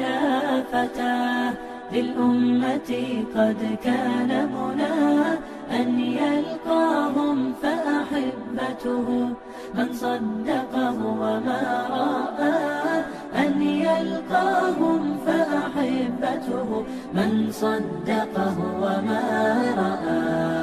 فاضت شافتاه للأمة قد كان مناه أن يلقاهم فأحبته من صدقه وما رآه أن يلقاهم فأحبته من صدقه وما رآه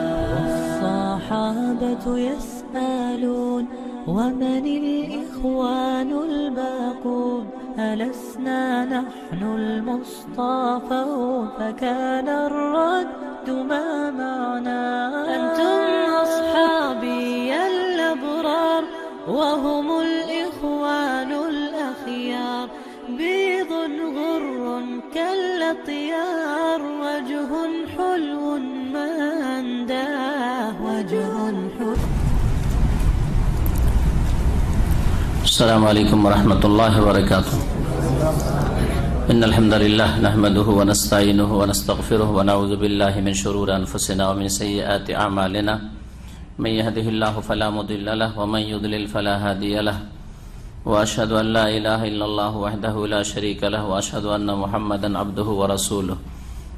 الصحابة يسألون ومن الإخوان الباقون؟ ألسنا نحن المصطفون فكان الرد ما معنا أنتم أصحابي الأبرار وهم الإخوان الأخيار. بيض غر كالأطيار وجه حلو ما أنداه وجه السلام عليكم ورحمة الله وبركاته إن الحمد لله نحمده ونستعينه ونستغفره ونعوذ بالله من شرور أنفسنا ومن سيئات أعمالنا من يهده الله فلا مضل له ومن يضلل فلا هادي له۔ وأشهد أن لا إله إلا الله وحده لا شريك له وأشهد أن محمدا عبده ورسوله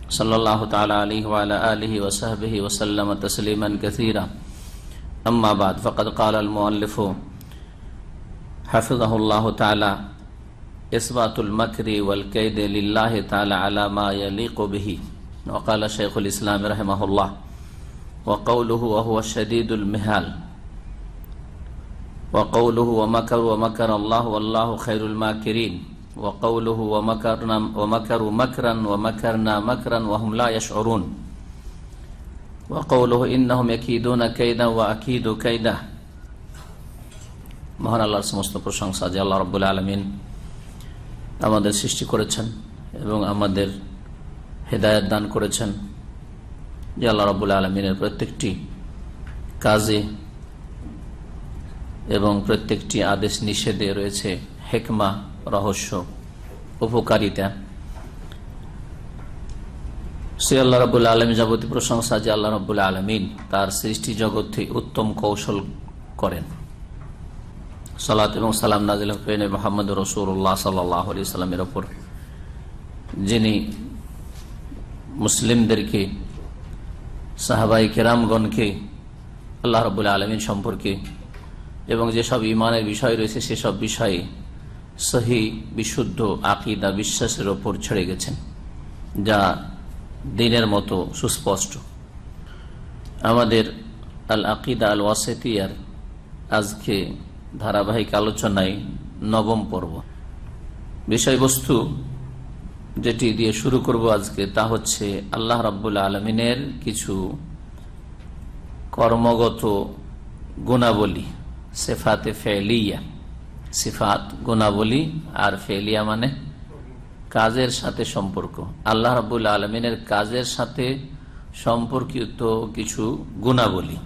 صلى الله تعالى عليه وعلى آله وصحبه وسلم تسليما كثيرا أما بعد، فقد قال المؤلف حفظه الله تعالى. إثبات المكر والكيد لله تعالى على ما يليق به. وقال شيخ الإسلام رحمه الله وقوله وهو شديد المهال. وقوله ومكر ومكر الله والله خير الماكرين. وقوله ومكرنا ومكروا مكرا ومكرنا مكرا وهم لا يشعرون. وقوله إنهم يكيدون كيدا وأكيد كيدا. মহান আল্লাহর সমস্ত প্রশংসা যে আল্লাহ রব্বুল আলমিন আমাদের সৃষ্টি করেছেন এবং আমাদের হেদায়ত দান করেছেন। যে আল্লাহ রব্বুল আলমিনের প্রত্যেকটি কাজে এবং প্রত্যেকটি আদেশ নিষেধে রয়েছে হেকমা, রহস্য, উপকারিতা। সে আল্লাহ রবুল আলমী যাবতীয় প্রশংসা যে আল্লাহ রবুল আলমিন তার সৃষ্টি জগৎ উত্তম কৌশল করেন। সালাত এবং সালাম নাজিল হুফেন মোহাম্মদ রসুল্লাহ সাল্লাহ আলি সাল্লামের ওপর। যিনি মুসলিমদেরকে সাহাবাই কেরামগণকে, আল্লাহ রবুল্লা আলমিন সম্পর্কে এবং যেসব ইমানের বিষয় রয়েছে সেসব বিষয়ে সহি, বিশুদ্ধ আকিদা, বিশ্বাসের ওপর ছেড়ে গেছেন, যা দিনের মতো সুস্পষ্ট। আমাদের আল আকিদা আল ওয়াসেতিয়ার আজকে ধারাবাহিক আলোচনায় নবম পর্ব। বিষয়বস্তু যেটি দিয়ে শুরু করব আজকে তা হচ্ছে আল্লাহ রাব্বুল আলমিনের কিছু কর্মগত গুণাবলী, সেফাতে ফেলিয়া। সিফাত, গুণাবলী আর ফেলিয়া মানে কাজের সাথে সম্পর্ক। আল্লাহ রাবুল আলমিনের কাজের সাথে সম্পর্কিত কিছু গুণাবলী।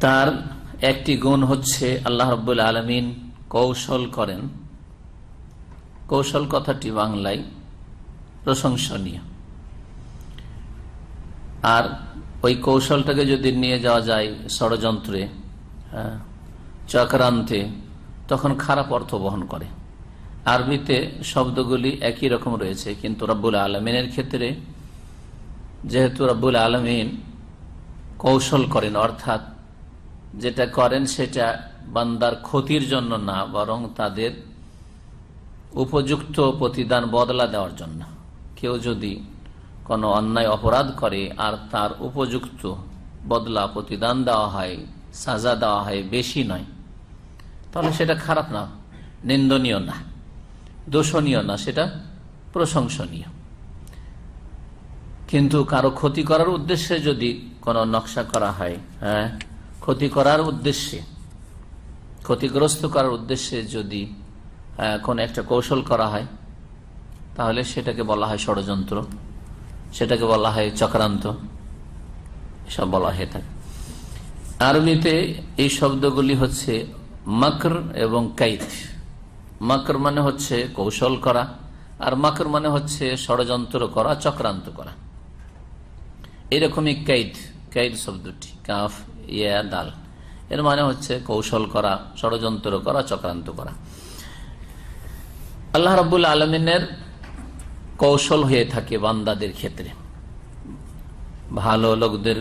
তার একটি গুণ হচ্ছে আল্লাহ রব্বুল আলমিন কৌশল করেন। কৌশল কথাটি বাংলায় প্রশংসনীয়। আর ওই কৌশলটাকে যদি নিয়ে যাওয়া যায় ষড়যন্ত্রে চক্রান্তে, তখন খারাপ অর্থ বহন করে। আরবিতে শব্দগুলি একই রকম রয়েছে, কিন্তু রব্বুল আলমিনের ক্ষেত্রে যেহেতু রব্বুল আলমিন কৌশল করেন, অর্থাৎ যেটা করেন সেটা বান্দার ক্ষতির জন্য না, বরং তাদের উপযুক্ত প্রতিদান বদলা দেওয়ার জন্য। কেউ যদি কোনো অন্যায় অপরাধ করে আর তার উপযুক্ত বদলা প্রতিদান দেওয়া হয়, সাজা দেওয়া হয়, বেশি নয়, তাহলে সেটা খারাপ না, নিন্দনীয় না, দোষণীয় না, সেটা প্রশংসনীয়। কিন্তু কারও ক্ষতি করার উদ্দেশ্যে যদি কোনো নকশা করা হয় হ্যাঁ ক্ষতি করার উদ্দেশ্যে, ক্ষতিগ্রস্ত করার উদ্দেশ্যে যদি কোনো একটা কৌশল করা হয়, তাহলে সেটাকে বলা হয় ষড়যন্ত্র, সেটাকে বলা হয় চক্রান্ত সব বলা হয়ে থাকে। আরবিতে এই শব্দগুলি হচ্ছে মকর এবং কাইত মকর মানে হচ্ছে কৌশল করা, আর মকর মানে হচ্ছে ষড়যন্ত্র করা, চক্রান্ত করা। এরকমই কাইদ কাইদ শব্দটি, কাফ ইয়া দাল। এর মানে হচ্ছে কৌশল করা, ষড়যন্ত্র করা, চক্রান্ত করা। আল্লাহ রবুল আলমিনের কৌশল হয়ে থাকে বান্দাদের ক্ষেত্রে। ভালো লোকদের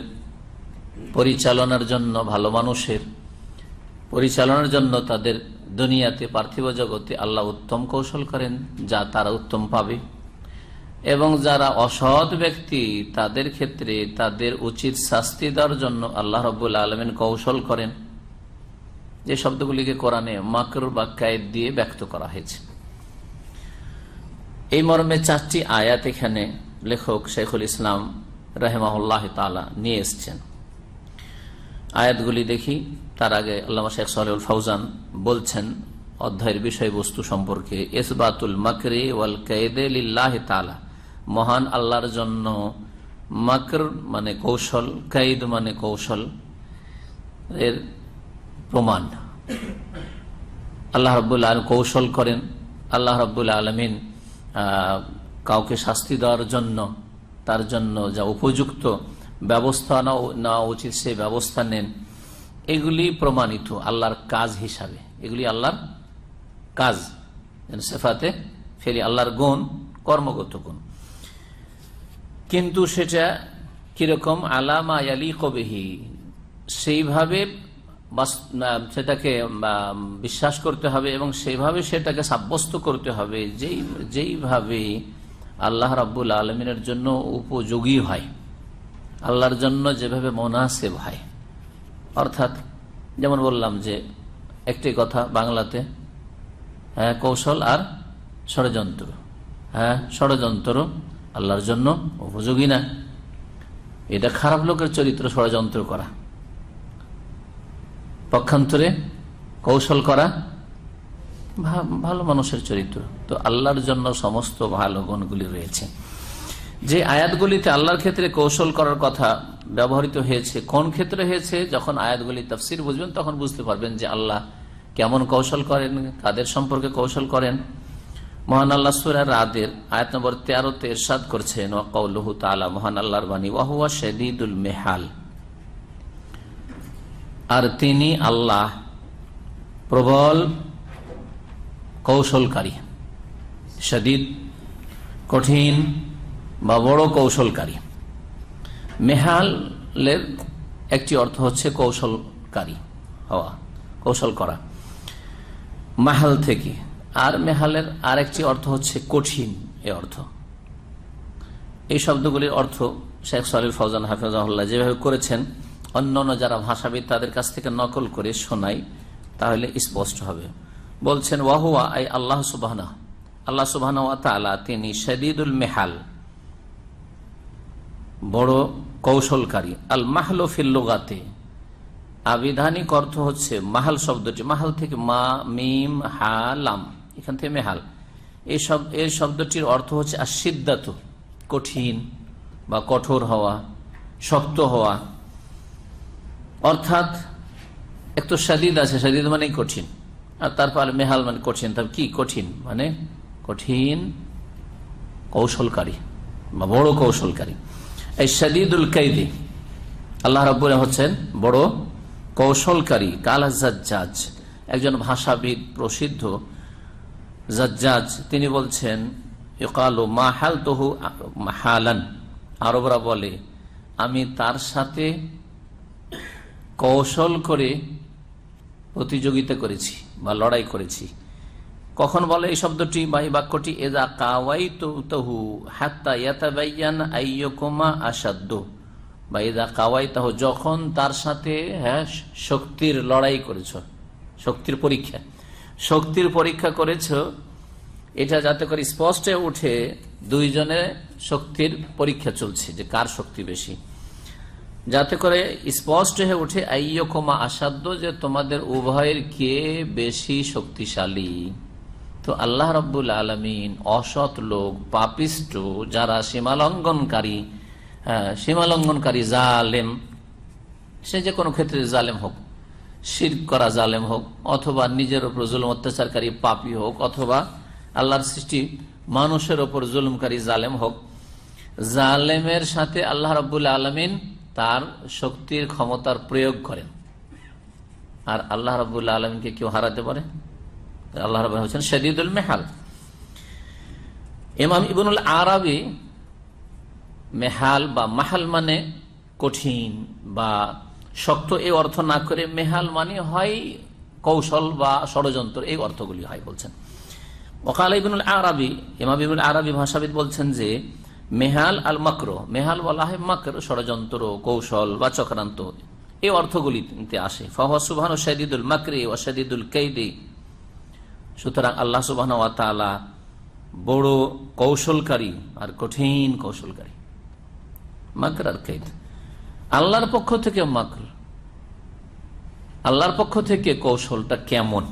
পরিচালনার জন্য, ভালো মানুষের পরিচালনার জন্য তাদের দুনিয়াতে, পার্থিব জগতে আল্লাহ উত্তম কৌশল করেন, যা তারা উত্তম পাবে। এবং যারা অসৎ ব্যক্তি, তাদের ক্ষেত্রে তাদের উচিত শাস্তি দেওয়ার জন্য আল্লাহ রবুল আলমিন কৌশল করেন। যে শব্দগুলিকে কোরআনে মাকর বা দিয়ে ব্যক্ত করা হয়েছে। এই মর্মে চারটি আয়াত এখানে লেখক শেখুল ইসলাম রাহেমাহুল্লাহ তালা নিয়ে এসছেন। আয়াতগুলি দেখি, তার আগে আল্লামা শেখ সালেউল ফাউজান বলছেন অধ্যায়ের বিষয়বস্তু সম্পর্কে এসবাতুল মাকরে ওয়াল কায়দে লিল্লাহ তালা মহান আল্লাহর জন্য মাকর মানে কৌশল, কাইদ মানে কৌশল এর প্রমাণ। আল্লাহ আলম কৌশল করেন। আল্লাহ রব্বুল আলমিন কাউকে শাস্তি দেওয়ার জন্য, তার জন্য যা উপযুক্ত ব্যবস্থা নেওয়া উচিত সে ব্যবস্থা নেন। এগুলি প্রমাণিত আল্লাহর কাজ হিসাবে। এগুলি আল্লাহর কাজ। সেফাতে ফেলি আল্লাহর গুণ কর্মগত গুণ। কিন্তু সেটা কীরকম? আলামা আলী কবেহি সেইভাবে সেটাকে বিশ্বাস করতে হবে এবং সেইভাবে সেটাকে সাব্যস্ত করতে হবে। যেই, যেইভাবে আল্লাহ রাব্বুল আলমিনের জন্য উপযোগী হয়। আল্লাহর জন্য যেভাবে মোনাসেব হয়। অর্থাৎ, যেমন বললাম যে, একটি কথা বাংলাতে হ্যাঁ কৌশল আর ষড়যন্ত্র। হ্যাঁ ষড়যন্ত্র আল্লাহর জন্য উপযোগী না। এটা খারাপ লোকের চরিত্র ষড়যন্ত্র করা। পক্ষান্তরে কৌশল করা ভালো মানুষের চরিত্র। তো আল্লাহর জন্য সমস্ত ভালো গুণগুলি রয়েছে। যে আয়াতগুলিতে আল্লাহর ক্ষেত্রে কৌশল করার কথা ব্যবহৃত হয়েছে, কোন ক্ষেত্রে হয়েছে, যখন আয়াতগুলি তফসির বুঝবেন, তখন বুঝতে পারবেন যে আল্লাহ কেমন কৌশল করেন, কাদের সম্পর্কে কৌশল করেন। মহান আল্লাহ সুরার রাদের আয়াত নম্বর তেরোতে এরশাদ করছেন ওয়াকাউল্লহু তালা মহান আল্লাহর বাণী ওয়াহুয়া শেদিদুল মেহাল। আর তিনি আল্লাহ প্রবল কৌশলকারী সদিদ কঠিন বা বড় কৌশলকারী। মেহালের একটি অর্থ হচ্ছে কৌশলকারী হওয়া, কৌশল করা। মাহাল থেকে আর মেহালের আরেকটি অর্থ হচ্ছে কঠিন এ অর্থ। এই শব্দগুলির অর্থ শেখ সালিল ফৌজান হাফিজাহুল্লাহ যেভাবে করেছেন, অন্য অন্য যারা ভাষাবিদ তাদের কাছ থেকে নকল করে শোনাই তাহলে স্পষ্ট হবে। বলছেন, ওয়াহুয়া, আই আল্লাহ সুবাহ আল্লাহ সুবাহ তিনি শদিদুল মেহাল, বড় কৌশলকারী। আল মাহল ফিল্লুগাতে আবিধানিক অর্থ হচ্ছে, মাহাল শব্দটি, মাহাল থেকে মা, মিম, হা, লাম। এখান থেকে মেহাল। এই সব এই শব্দটির অর্থ হচ্ছে আসিদ্ধাত কঠিন বা কঠোর হওয়া, শক্ত হওয়া। অর্থাৎ একটু সাদিদ আছে সাদিদ মানেই কঠিন। আর তারপর মেহাল মানে কঠিন। তার কি? কঠিন মানে কঠিন কৌশলকারী বা বড় কৌশলকারী। এই সাদিদুল কাইদি, আল্লাহ রাবুল হচ্ছেন বড় কৌশলকারী কালা জাজ একজন ভাষাবিদ প্রসিদ্ধ জাজ তিনি বলছেন, ইকালু মাহাল তহু হালান আরবরা বলে, আমি তার সাথে কৌশল করে প্রতিযোগিতা করেছি বা লড়াই করেছি। কখন বলে এই শব্দটি? বা এই বাক্যটি এদা কাওয়াই তহু হাত্তা ইয়াতাবাইয়ান আসাদ্দ বা এদা কাওয়াই তাহ যখন তার সাথে হ্যাঁ শক্তির লড়াই করেছ, শক্তির পরীক্ষা। শক্তির পরীক্ষা করেছ এটা যাতে করে স্পষ্ট উঠে দুইজনে শক্তির পরীক্ষা চলছে যে কার শক্তি বেশি। যাতে করে স্পষ্ট হয়ে উঠে আইয়কমা আসাধ্য যে তোমাদের উভয়ের কে বেশি শক্তিশালী। তো আল্লাহ রব্বুল আলমিন অসৎ লোক পাপিষ্ট যারা সীমালঙ্ঘনকারী হ্যাঁ, সীমালঙ্ঘনকারী জালেম সে যে কোনো ক্ষেত্রে জালেম হোক শির করা জালেম হোক, অথবা নিজের ওপর জুলুম, অত্যাচারকারী পাপি হোক, অথবা আল্লাহর সৃষ্টি মানুষের ওপর জুলুমকারী জালেম হোক, জালেমের সাথে আল্লাহ রব্বুল আলমিন তার শক্তির ক্ষমতার প্রয়োগ করেন। আর আল্লাহ রব্বুল্লা আলমিনকে কেউ হারাতে পারে? আল্লাহ রব হচ্ছেন শদীদুল মেহাল। ইমাম ইবনুল আরবি মেহাল বা মাহাল মানে কঠিন বা শক্ত এই অর্থ না করে মেহাল মানে হয় কৌশল বা ষড়যন্ত্র, এই অর্থগুলি হয় বলছেন। ওকাল ইবনুল আরবি, ইমাম ইবনুল আরবি ভাষাবিদ বলছেন যে, মেহাল আল মাকর, মেহাল বলা হয় মাকর, ষড়যন্ত্র, কৌশল বা চক্রান্ত, এই অর্থগুলিতে আসে। ফাহা সুবাহান শাদিদুল মাকরি ও শাদিদুল কৈদি সুতরাং আল্লাহ সুবাহ বড় কৌশলকারী আর কঠিন কৌশলকারী। মাকর আর কৈদ আল্লাহর পক্ষ থেকে মাকর। আল্লাহর পক্ষ থেকে কৌশলটা কেমন?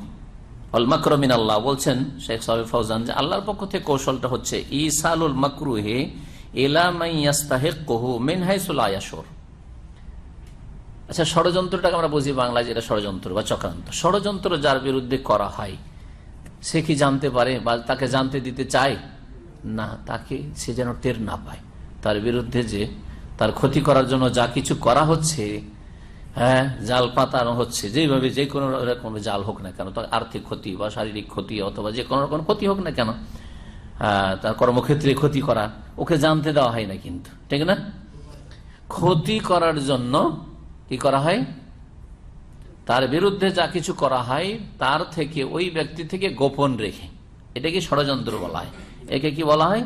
অল মাকরমিন আল্লাহ বলছেন শেখ সাহেব ফৌজান যে আল্লাহর পক্ষ থেকে কৌশলটা হচ্ছে ইসালুল মাকরুহে আচ্ছা ষড়যন্ত্রটাকে আমরা বুঝি বাংলায় যেটা ষড়যন্ত্র বা চক্রান্ত। ষড়যন্ত্র যার বিরুদ্ধে করা হয়, সে কি জানতে পারে বা তাকে জানতে দিতে চায়? না, তাকে সে যেন টের না পায়। তার বিরুদ্ধে যে তার ক্ষতি করার জন্য যা কিছু করা হচ্ছে হ্যাঁ জাল পাতানো হচ্ছে, যেভাবে যে কোনো রকম জাল হোক না কেন, তার আর্থিক ক্ষতি বা শারীরিক ক্ষতি অথবা যে কোনো রকম ক্ষতি হোক না কেন তার কর্মক্ষেত্রে ক্ষতি করা, ওকে জানতে দেওয়া হয় না কিন্তু, ঠিক না? ক্ষতি করার জন্য কি করা হয়? তার বিরুদ্ধে যা কিছু করা হয়, তার থেকে ওই ব্যক্তি থেকে গোপন রেখে, এটাকে ষড়যন্ত্র বলা হয়। একে কি বলা হয়?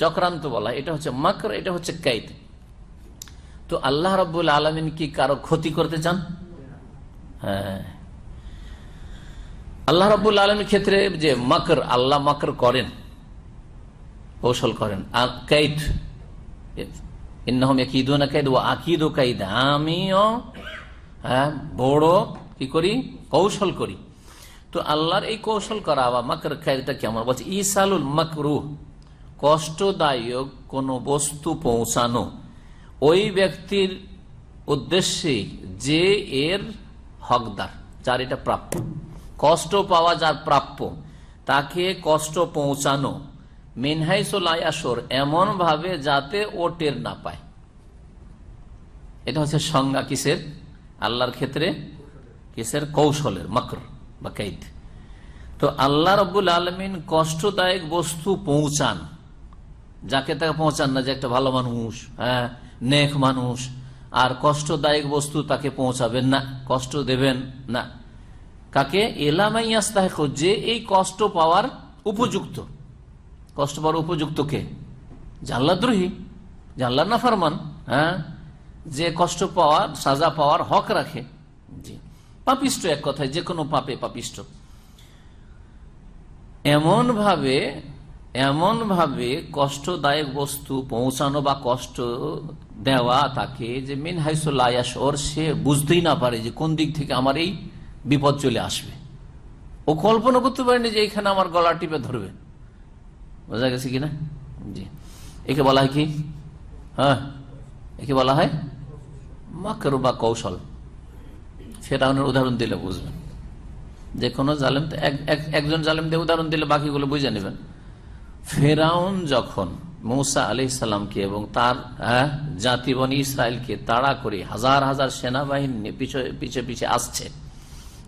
চক্রান্ত বলা হয়। এটা হচ্ছে মাকর, এটা হচ্ছে কাইদ। তো আল্লাহ রব্বুল আলমিন কি কারও ক্ষতি করতে চান? হ্যাঁ। আল্লাহ রব্বুল আলমীর ক্ষেত্রে যে মকর, আল্লাহ মকর করেন, কৌশল করেন। কাইদ। কাইদ আমিও হ্যাঁ বড় কি করি? কৌশল করি। তো আল্লাহর এই কৌশল করা বা মকর কাইদটা কেমন বলছে? ইসালুল মকরু, কষ্টদায়ক কোন বস্তু পৌঁছানো। ওই ব্যক্তির উদ্দেশ্যে যে এর হকদার, যার এটা প্রাপ্য। কষ্ট পাওয়া যার প্রাপ্য, তাকে কষ্ট পৌঁছানো। মিনহাইসোলায়াসর এমন ভাবে যাতে ও টের না পায়। এটা হচ্ছে সংজ্ঞা কিসের? আল্লাহর ক্ষেত্রে কিসের? কৌশলের, মকর বা কৈদ তো আল্লাহ রব্বুল আলমিন কষ্টদায়ক বস্তু পৌঁছান। যাকে তাকে পৌঁছান না যে একটা ভালো মানুষ হ্যাঁ? নেক মানুষ, আর কষ্টদায়ক বস্তু তাকে পৌঁছাবেন না, কষ্ট দেবেন না। কাকে? এলামাইয়াস্তাহেক, যে এই কষ্ট পাওয়ার উপযুক্ত। কষ্ট পাওয়ার উপযুক্ত কে? জাল্লাদ্রোহী জাল্লা না ফারমান হ্যাঁ? যে কষ্ট পাওয়ার, সাজা পাওয়ার হক রাখে। জি। পাপিষ্ট এক কথায়, যে কোনো পাপে পাপিষ্ট। এমন ভাবে এমন ভাবে কষ্টদায়ক বস্তু পৌঁছানো বা কষ্ট দেওয়া তাকে যে মিন হাইসোর সে বুঝতেই না পারে যে কোন দিক থেকে আমার এই বিপদ চলে আসবে। ও কল্পনা করতে পারেনি যে এখানে আমার গলা টিপে ধরবে। বোঝা গেছে কিনা? জি। একে বলা হয় কি? হ্যাঁ। একে বলা হয় মাকর বা কৌশল। সেটা ফেরাউনের উদাহরণ দিলে বুঝবেন। যে কোনো জালেম একজন জালেম দিয়ে উদাহরণ দিলে বাকিগুলো বুঝে নেবেন। ফেরাউন যখন মৌসা আলি সাল্লামকে এবং তার হ্যাঁ, জাতি বনি ইসরায়েলকে তাড়া করে হাজার হাজার সেনাবাহিনী পিছে পিছে পিছে আসছে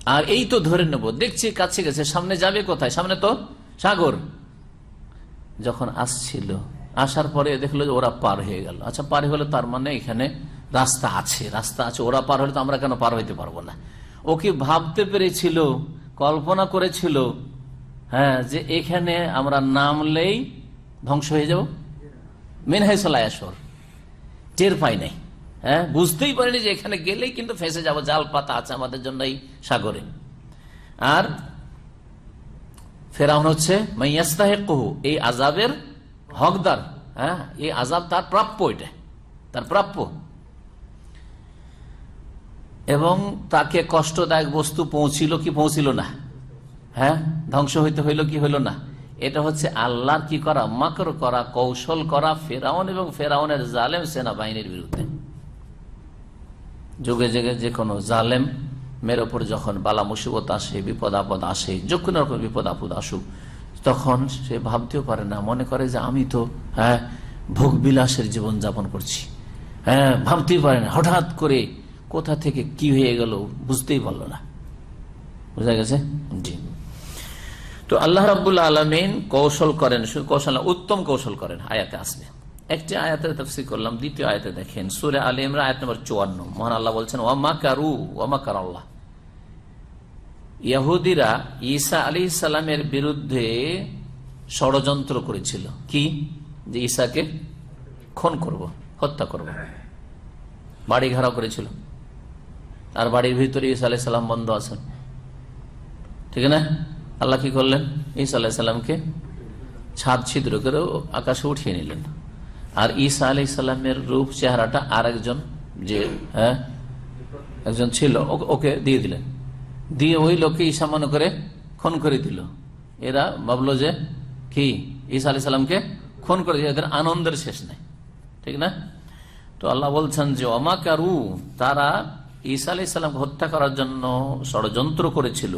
আর এই তো ধরে নেব দেখছি কাছে গেছে সামনে যাবে কোথায়? সামনে তো সাগর। যখন আসছিল আসার পরে দেখল যে ওরা পার হয়ে গেল। আচ্ছা পার হলে তার মানে এখানে রাস্তা আছে রাস্তা আছে ওরা পার হলে তো আমরা কেন পার হইতে পারব না? ও কি ভাবতে পেরেছিল কল্পনা করেছিল হ্যাঁ যে এখানে আমরা নামলেই ধ্বংস হয়ে যাব। মেনহাইসলায়াসর টের পাই নাই। হ্যাঁ বুঝতেই পারিনি যে এখানে গেলেই কিন্তু ফেসে যাব। জাল পাতা আছে আমাদের জন্য এই সাগরে। আর ফেরাউন হচ্ছে মাইয়াস্তাহেকহু এই আজাবের হকদার। হ্যাঁ এই আজাব তার প্রাপ্য এটা। তার প্রাপ্য। এবং তাকে কষ্টদায়ক বস্তু পৌঁছিল কি পৌঁছিল না। হ্যাঁ? ধ্বংস হইতে হইল কি হইল না? এটা হচ্ছে আল্লাহর কি করা? মাকর করা, কৌশল করা ফেরাউন এবং ফেরাউনের জালেম সেনাবাহিনীর বিরুদ্ধে। যুগে যুগে যে কোনো জালেম মের ওপর যখন বালা মুসিবত আসে, বিপদ আপদ আসে, যে কোনো রকম বিপদ আপদ আসুক, তখন সে ভাবতেও পারে না, মনে করে যে আমি তো হ্যাঁ ভোগ বিলাসের জীবন যাপন করছি। হ্যাঁ ভাবতেই পারে না, হঠাৎ করে কোথা থেকে কি হয়ে গেল বুঝতেই পারল না। বুঝা গেছে? জি। তো আল্লাহ রাবুল্লাহ আলমিন কৌশল করেন কৌশল উত্তম কৌশল করেন আয়াতে আসবে। একটি আয়াতের তফসি করলাম, দ্বিতীয় আয়াতে দেখেন, সুরে আলী ইমরা আয়াত নম্বর চুয়ান্ন। মহান আল্লাহ বলছেন ওয়ামা কারু ওয়ামা কার আল্লাহ? ইয়াহুদিরা ঈসা আলী সালামের বিরুদ্ধে ষড়যন্ত্র করেছিল। কি? যে ঈসাকে খুন করব, হত্যা করব। বাড়ি ঘেরাও করেছিল। আর বাড়ির ভিতরে ঈসা আলাই সাল্লাম বন্ধ আছেন। ঠিক না? আল্লাহ কি করলেন? ঈসা আলাহ সাল্লামকে ছাদ ছিদ্র করে আকাশে উঠিয়ে নিলেন। আর ঈসা আলাই সাল্লামের রূপ চেহারাটা আর একজন যে হ্যাঁ একজন ছিল ওকে দিয়ে দিলেন। দিয়ে ওই লোককে ঈসা মনে করে খুন করে দিল। এরা ভাবলো যে, কি? ঈসা আলি সাল্লামকে খুন করে এদের আনন্দের শেষ নেই। ঠিক না? তো আল্লাহ বলছেন যে অমাকারু তারা ঈসা আলি সাল্লামকে হত্যা করার জন্য ষড়যন্ত্র করেছিল।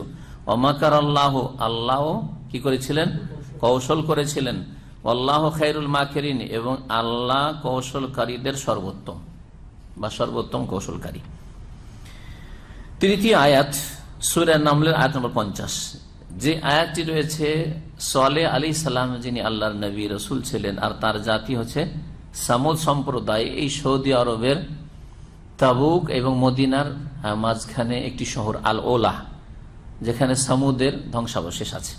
অমাকার আল্লাহ আল্লাহ কি করেছিলেন? কৌশল করেছিলেন। আল্লাহ খাইরুল মাকেরিন এবং আল্লাহ কৌশলকারীদের সর্বোত্তম বা সর্বোত্তম কৌশলকারী। তৃতীয় আয়াত সুরের নামলের আয়াত নম্বর পঞ্চাশ। যে আয়াতটি রয়েছে সলে আলী সালাম যিনি আল্লাহর নবী রসুল ছিলেন আর তার জাতি হচ্ছে সামুদ সম্প্রদায়, এই সৌদি আরবের তাবুক এবং মদিনার মাঝখানে একটি শহর আল ওলাহ যেখানে সামুদের ধ্বংসাবশেষ আছে।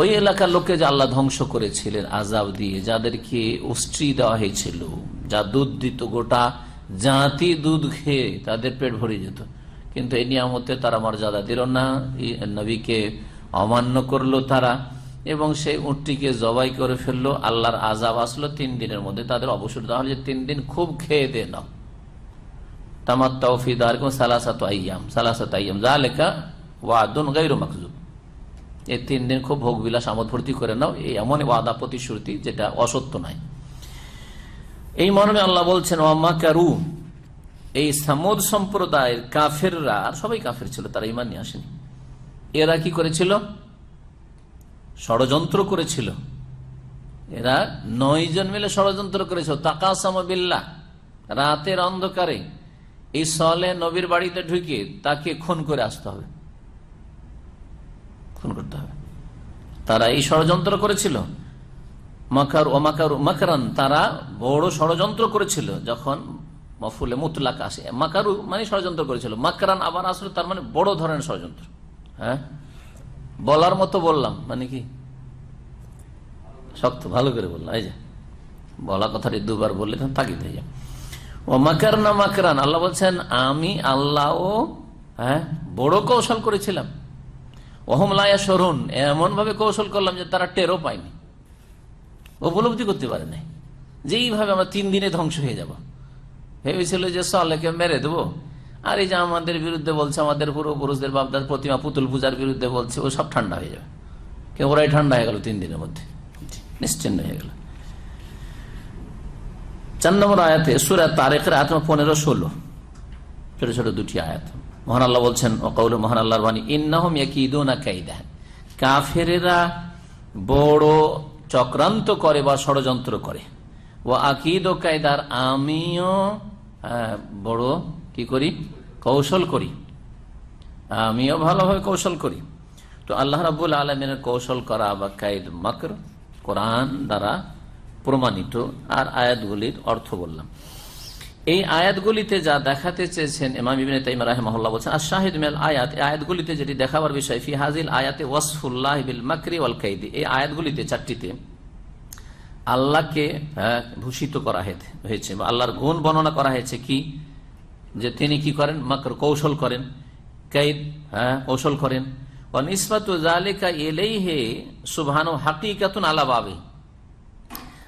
ওই এলাকার লোককে যে আল্লাহ ধ্বংস করেছিলেন আজাব দিয়ে, যাদেরকে উষ্ট্রি দেওয়া হয়েছিল, যা দুধ দিত, গোটা জাতি দুধ খেয়ে তাদের পেট ভরে যেত। কিন্তু এই নিয়ামতে তারা মর্যাদা দিল না। নবীকে অমান্য করল তারা এবং সেই উটটিকে জবাই করে ফেলল। আল্লাহর আজাব আসলো, তিন দিনের মধ্যে তাদের অবসর দেওয়া হলো যে তিন দিন খুব খেয়ে দে নাও। তামার তৌফিদার সালাসাত আইয়াম। সালাসাত আইয়াম যা লেখা ওয়াদুন গাইরু মাকজুব এই তিন দিন খুব ভোগ বিলাস আমোদ ভর্তি করে নাও, এই এমন ওয়াদা প্রতিশ্রুতি যেটা অসত্য নয়। এই মর্মে আল্লাহ বলছেন ওয়াম্মা কারু এই সামুদ সম্প্রদায়ের কাফেররা সবাই কাফের ছিল, তারা ইমান নিয়ে আসেনি। এরা কি করেছিল? ষড়যন্ত্র করেছিল। এরা নয় জন মিলে ষড়যন্ত্র করেছিল। তাকাসামবিল্লা রাতের অন্ধকারে এই সলে নবীর বাড়িতে ঢুকে তাকে খুন করে আসতে হবে। খুন করতে হবে। তারা এই ষড়যন্ত্র করেছিল। মাকার ও মাকার মাকারান তারা বড় ষড়যন্ত্র করেছিল যখন মফুলে মুতলাক আসে। মাকারু মানে ষড়যন্ত্র করেছিল। মাকারান আবার আসলে তার মানে বড় ধরনের ষড়যন্ত্র। হ্যাঁ? বলার মতো বললাম মানে কি? শক্ত, ভালো করে বললাম, এই যে। বলা কথাটি দুবার বললে তাকিদ হয়ে যায় ও মাকার না মাকরান, আল্লাহ বলছেন, আমি আল্লাহ হ্যাঁ বড় কৌশল করেছিলাম। ওহম লায়া সরুন এমন ভাবে কৌশল করলাম যে তারা টেরও পায়নি। উপলব্ধি করতে পারে নাই। যেইভাবে আমরা তিন দিনে ধ্বংস হয়ে যাব। ভেবেছিল যে সলেকে মেরে দেবো। আর এই যে আমাদের বিরুদ্ধে বলছে, আমাদের পূর্বপুরুষদের বাপদার প্রতিমা পুতুল পূজার বিরুদ্ধে বলছে, ও সব ঠান্ডা হয়ে যাবে। কেউ ওরাই ঠান্ডা হয়ে গেল তিন দিনের মধ্যে। নিশ্চিন্ন হয়ে গেল। চার নম্বর আয়াতে, সুরা তারেকের আয়াত পনেরো, ষোলো। ছোট ছোট দুটি আয়াত। মহান আল্লাহ বলছেন, ও কৌল মহান আল্লাহর বাণী, ইন্নাহম ইয়াকিদুনা কাইদা। কাফেরেরা বড় চক্রান্ত করে বা ষড়যন্ত্র করে। ও আকিদ ও কায়দার আমিও বড় কি করি? কৌশল করি। আমিও ভালোভাবে কৌশল করি। তো আল্লাহ রাবুল আলমিনের কৌশল করা বা কায়দ মাকর, কোরআন দ্বারা প্রমাণিত। আর আয়াতগুলির অর্থ বললাম। এই আয়াতগুলিতে যা দেখাতে চেয়েছেন ইমাম ইবিন তাইমা রাহমাহুল্লাহ বলছেন আর শাহিদ মেল আয়াত এই আয়াতগুলিতে যেটি দেখাবার বিষয়, ফি হাজিল আয়াতে ওয়াসফুল্লাহ বিল মাকরি ওয়াল কাইদি এই আয়াতগুলিতে চারটিতে আল্লাহকে ভূষিত করা হয়েছে- আল্লাহর গুণ বর্ণনা করা হয়েছে কি? যে তিনি কি করেন? মাকর কৌশল করেন, কাইদ হ্যাঁ কৌশল করেন। অনিসবাতু জালিকা এলেইহে সুবহানু হাকিকাতুন আলাবাবে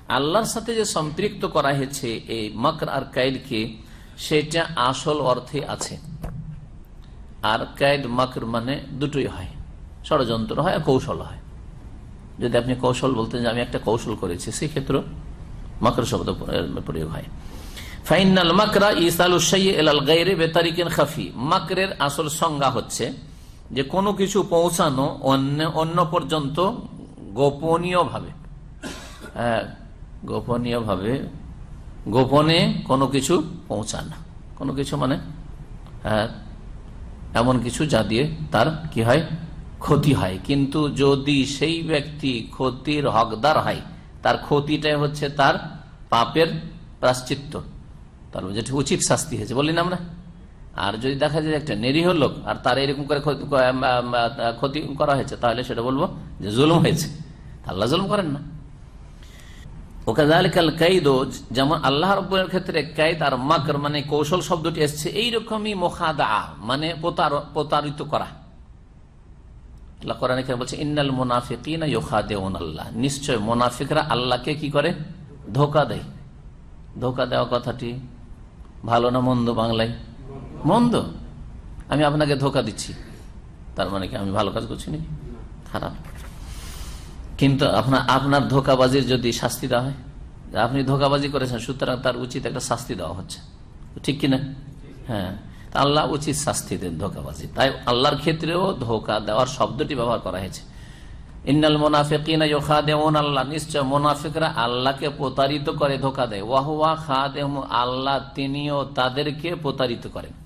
আল্লাহর সাথে যে সম্পৃক্ত করা হয়েছে এই মকর আর কাইদকে সেটা আসল অর্থে আছে। আর কায়দ মকর মানে দুটোই হয়। ষড়যন্ত্র হয় আর কৌশল হয়। যদি আপনি কৌশল বলতেন যে আমি একটা কৌশল করেছি, সেক্ষেত্রে মকর শব্দ প্রয়োগ হয়। ফাইনাল মাকরা ইসালু এলাল গাইরে বেতারিকেন খাফি। মাকরের আসল সংজ্ঞা হচ্ছে যে কোনো কিছু পৌঁছানো অন্য অন্য পর্যন্ত গোপনীয় ভাবে হ্যাঁ গোপনীয় ভাবে গোপনে কোনো কিছু পৌঁছানো কোনো কিছু মানে হ্যাঁ এমন কিছু যা দিয়ে তার কি হয়? ক্ষতি হয়। কিন্তু যদি সেই ব্যক্তি ক্ষতির হকদার হয়, তার ক্ষতিটাই হচ্ছে তার পাপের প্রাশ্চিত্য। তার যেটা উচিত শাস্তি হয়েছে বললি না আমরা? আর যদি দেখা যায় একটা নিরীহ লোক, আর তার এরকম করে ক্ষতি করা হয়েছে, তাহলে সেটা বলব যে জুলুম হয়েছে। আল্লাহ জুলুম করেন না। যেমন আল্লাহ ক্ষেত্রে আর মাকর মানে কৌশল শব্দটি এইরকমই মোখাদা মানে প্রতারিত করা। ইন্নাল আল্লাহ। নিশ্চয় মোনাফিকরা আল্লাহকে কি করে? ধোকা দেয়। ধোকা দেওয়া কথাটি ভালো না মন্দ বাংলায়? মন্দ। আমি আপনাকে ধোকা দিচ্ছি। তার মানে কি আমি ভালো কাজ করছি নাকি? খারাপ। কিন্তু আপনার আপনার ধোকাবাজির যদি শাস্তি দেওয়া হয়, আপনি ধোকাবাজি করেছেন, সুতরাং তার উচিত একটা শাস্তি দেওয়া হচ্ছে। ঠিক কিনা? হ্যাঁ। আল্লাহ উচিত শাস্তি দেন ধোকাবাজি। তাই আল্লাহর ক্ষেত্রেও ধোকা দেওয়ার শব্দটি ব্যবহার করা হয়েছে। ইন্নাল দেওন আল্লাহ। নিশ্চয় মোনাফিকরা আল্লাহকে প্রতারিত করে ধোকা দেয়। ওয়াহুয়া খা দেহ আল্লাহ, তিনিও তাদেরকে প্রতারিত করেন।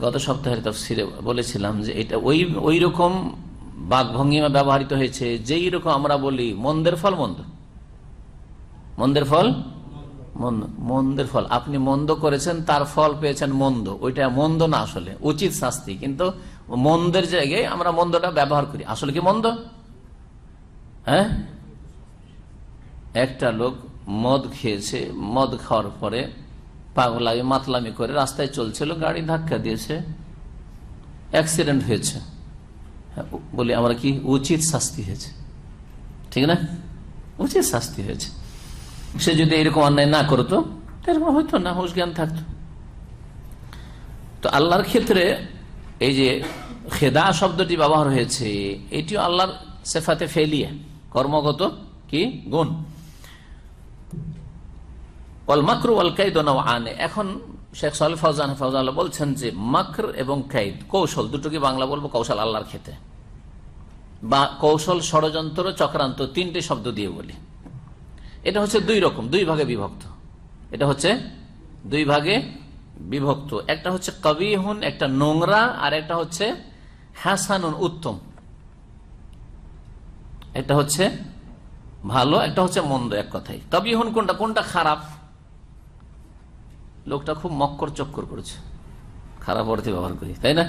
গত সপ্তাহে তফসিরে বলেছিলাম যে এটা ওই ওই রকম বাঘভঙ্গিমা ব্যবহৃত হয়েছে, যেই রকম আমরা বলি, মন্দের ফল মন্দ। মন্দের ফল মন্দ। মন্দের ফল। আপনি মন্দ করেছেন, তার ফল পেয়েছেন মন্দ। ওইটা মন্দ না আসলে, উচিত শাস্তি। কিন্তু মন্দের জায়গায় আমরা মন্দটা ব্যবহার করি। আসলে কি মন্দ? হ্যাঁ? একটা লোক মদ খেয়েছে, মদ খাওয়ার পরে পাগলামি, মাতলামি করে রাস্তায় চলছিল, গাড়ি ধাক্কা দিয়েছে, অ্যাক্সিডেন্ট হয়েছে। বলি, আমরা কি উচিত শাস্তি হয়েছে? ঠিক না? উচিত শাস্তি হয়েছে। সে যদি এরকম অন্যায় না করতো এরকম হইতো না হুশ জ্ঞান থাকতো। তো আল্লাহর ক্ষেত্রে এই যে খেদা শব্দটি ব্যবহার হয়েছে, এটিও আল্লাহর সেফাতে ফেলিয়ে, কর্মগত কি? গুণ। ওয়াল মাকরু ওয়াল কাইদ আনে এখন শেখ সাল ফৌজান ফৌজান বলছেন যে মাকর এবং কাইদ, কৌশল, দুটোকে বাংলা বলব কৌশল আল্লাহর ক্ষেত্রে বা কৌশল, ষড়যন্ত্র, চক্রান্ত, তিনটে শব্দ দিয়ে বলি। এটা হচ্ছে দুই রকম, দুই ভাগে বিভক্ত। এটা হচ্ছে দুই ভাগে বিভক্ত। একটা হচ্ছে কবিহুন, একটা নোংরা, আর একটা হচ্ছে হাসানুন, উত্তম। একটা হচ্ছে ভালো, একটা হচ্ছে মন্দ এক কথাই কবিহুন কোনটা? কোনটা খারাপ? লোকটা খুব মক্কর চক্কর করেছে। খারাপ অর্থে ব্যবহার করি, তাই না?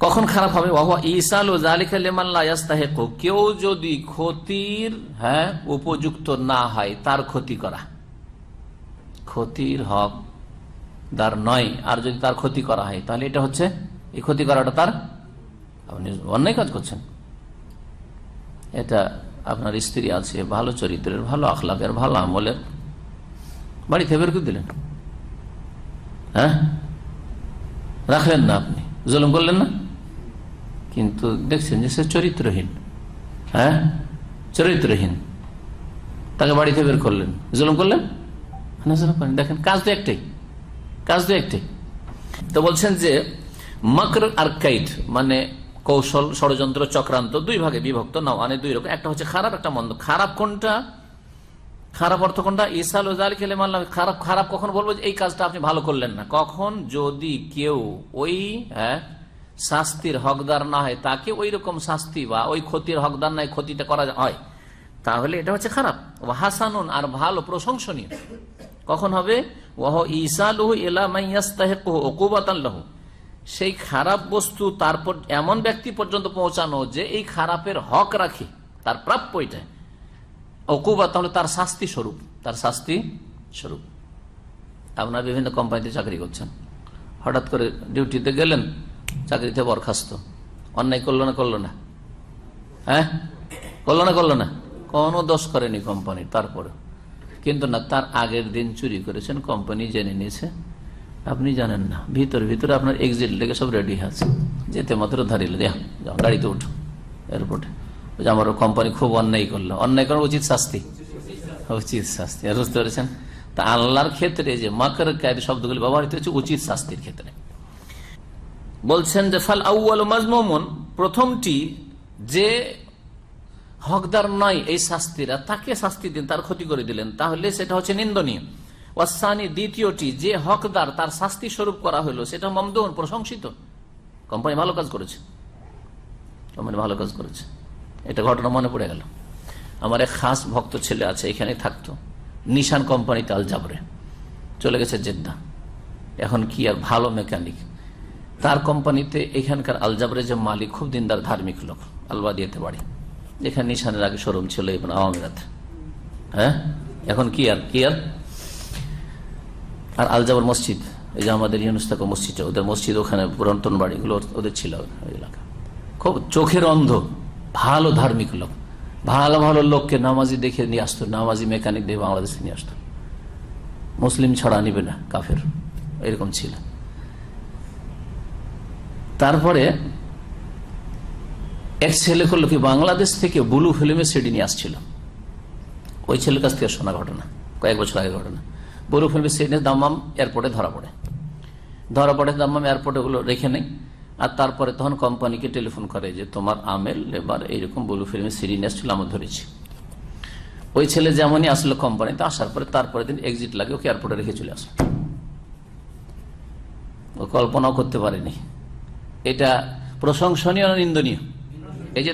কখন খারাপ হবে? ইসাল ও জালিকালেমাল্লাহেক কেউ যদি ক্ষতির হ্যাঁ উপযুক্ত না হয়, তার ক্ষতি করা। ক্ষতির হক দার নয়, আর যদি তার ক্ষতি করা হয়, তাহলে এটা হচ্ছে, এই ক্ষতি করাটা তার, আপনি অন্যায় কাজ করছেন। এটা আপনার স্ত্রী আছে, ভালো চরিত্রের, ভালো আখলাকের, ভালো আমলের বাড়িতে বের করে দিলেন। হ্যাঁ? রাখলেন না আপনি। জুলুম করলেন না? কিন্তু দেখছেন যে সে চরিত্রহীন। হ্যাঁ? চরিত্রহীন। তাকে বাড়িতে বের করলেন। জুলুম করলেন? দেখেন, কাজ তো একটাই। কাজ তো একটাই। তো বলছেন যে মকর আর কাইট মানে কৌশল, ষড়যন্ত্র, চক্রান্ত, দুই ভাগে বিভক্ত না মানে দুই রকম। একটা হচ্ছে খারাপ, একটা মন্দ। খারাপ কোনটা? খারাপ অর্থ কোনটা? ইসাল ওজালি খেলে মানলাম খারাপ খারাপ কখন বলব যে এই কাজটা আপনি ভালো করলেন না। কখন? যদি কেউ ওই হ্যাঁ শাস্তির হকদার না হয়, তাকে ওই রকম শাস্তি বা ওই ক্ষতির হকদার নাই, ক্ষতিটা করা হয়, তাহলে এটা হচ্ছে খারাপ। হাসানুন, আর ভালো প্রশংসনীয়। কখন হবে? ওহ ইসালুহ এলামাইয়াস্তাহেকুবাতাল্লাহ সেই খারাপ বস্তু তারপর এমন ব্যক্তি পর্যন্ত পৌঁছানো যে এই খারাপের হক রাখে, তার প্রাপ্য এটা অকুবা, তাহলে তার শাস্তি স্বরূপ, তার শাস্তি স্বরূপ। আপনার বিভিন্ন কোম্পানিতে চাকরি করছেন। হঠাৎ করে ডিউটিতে গেলেন, চাকরিতে বরখাস্ত। অন্যায় করল না করল না? হ্যাঁ? করল না করল না? কোনো দোষ করেনি কোম্পানি তারপরে। কিন্তু না, তার আগের দিন চুরি করেছেন কোম্পানি জেনে নিয়েছে। আপনি জানেন না, ভিতরে ভিতরে আপনার এক্সিট লেগে সব রেডি আছে। যেতে মাত্র ধারিলে যাও, গাড়িতে উঠো এয়ারপোর্টে যে আমার কোম্পানি খুব অন্যায় করল। অন্যায় করার উচিত শাস্তি। উচিত শাস্তি। বুঝতে পেরেছেন? তা আল্লাহর ক্ষেত্রে যে মাকর কায়দ শব্দগুলি ব্যবহৃত হচ্ছে উচিত শাস্তির ক্ষেত্রে। বলছেন যে, ফাল আউ্ল মাজমুমন প্রথমটি, যে হকদার নয় এই শাস্তিরা, তাকে শাস্তি দিন, তার ক্ষতি করে দিলেন। তাহলে সেটা হচ্ছে নিন্দনীয়। ওয়াসানি, দ্বিতীয়টি, যে হকদার, তার শাস্তি স্বরূপ করা হলো সেটা মমদন, প্রশংসিত। কোম্পানি ভালো কাজ করেছে। কোম্পানি ভালো কাজ করেছে। এটা ঘটনা মনে পড়ে গেল। আমার এক খাস ভক্ত ছেলে আছে এখানে থাকতো। নিশান কোম্পানিতে আল জাবরে চলে গেছে জেদ্দা। এখন কি আর ভালো মেকানিক। তার কোম্পানিতে এখানকার আলজাবরে যে মালিক, খুব দিনদার ধার্মিক লোক। আলবাদিয়াতে বাড়ি। যেখানে নিশানের আগে শোরুম ছিল এবং আওয়ামিরাত। হ্যাঁ? এখন কি আর কি আর? আর আলজাবর মসজিদ। এই যে আমাদের ইউনুস্তাকা মসজিদ ওদের মসজিদ ওখানে পুরাতন বাড়িগুলো ওদের ছিল এলাকা খুব চোখের অন্ধ। ভালো ধার্মিক লোক। ভালো ভালো লোককে নামাজি দেখে নিয়ে আসতো। নামাজি মেকানিক দিয়ে বাংলাদেশে নিয়ে আসতো। মুসলিম ছাড়া নিবে না, কাফের। এরকম ছিল। তারপরে এক ছেলে করল কি, বাংলাদেশ থেকে বুলু ফিল্মে সিডি নিয়ে আসছিল। ওই ছেলের কাছ থেকে শোনা ঘটনা, কয়েক বছর আগে ঘটনা। বুলু ফিল্মে সিডি দাম্মাম এয়ারপোর্টে ধরা পড়ে। ধরা পড়ে, দাম্মাম এয়ারপোর্টে ওগুলো রেখে নেই। আর তারপরে তখন কোম্পানিকে টেলিফোন করে যে, তোমার আমেল লেবার এইরকম বুলু ফিল্মে সিডি নিয়ে আসছিল আমরা ধরেছি। ওই ছেলে যেমনই আসলো কোম্পানিতে, আসার পরে তারপরে দিন এক্সিট লাগে, ওকে এয়ারপোর্টে রেখে চলে আসলো। ও কল্পনাও করতে পারেনি। এটা প্রশংসনীয় না নিন্দনীয়? এই যে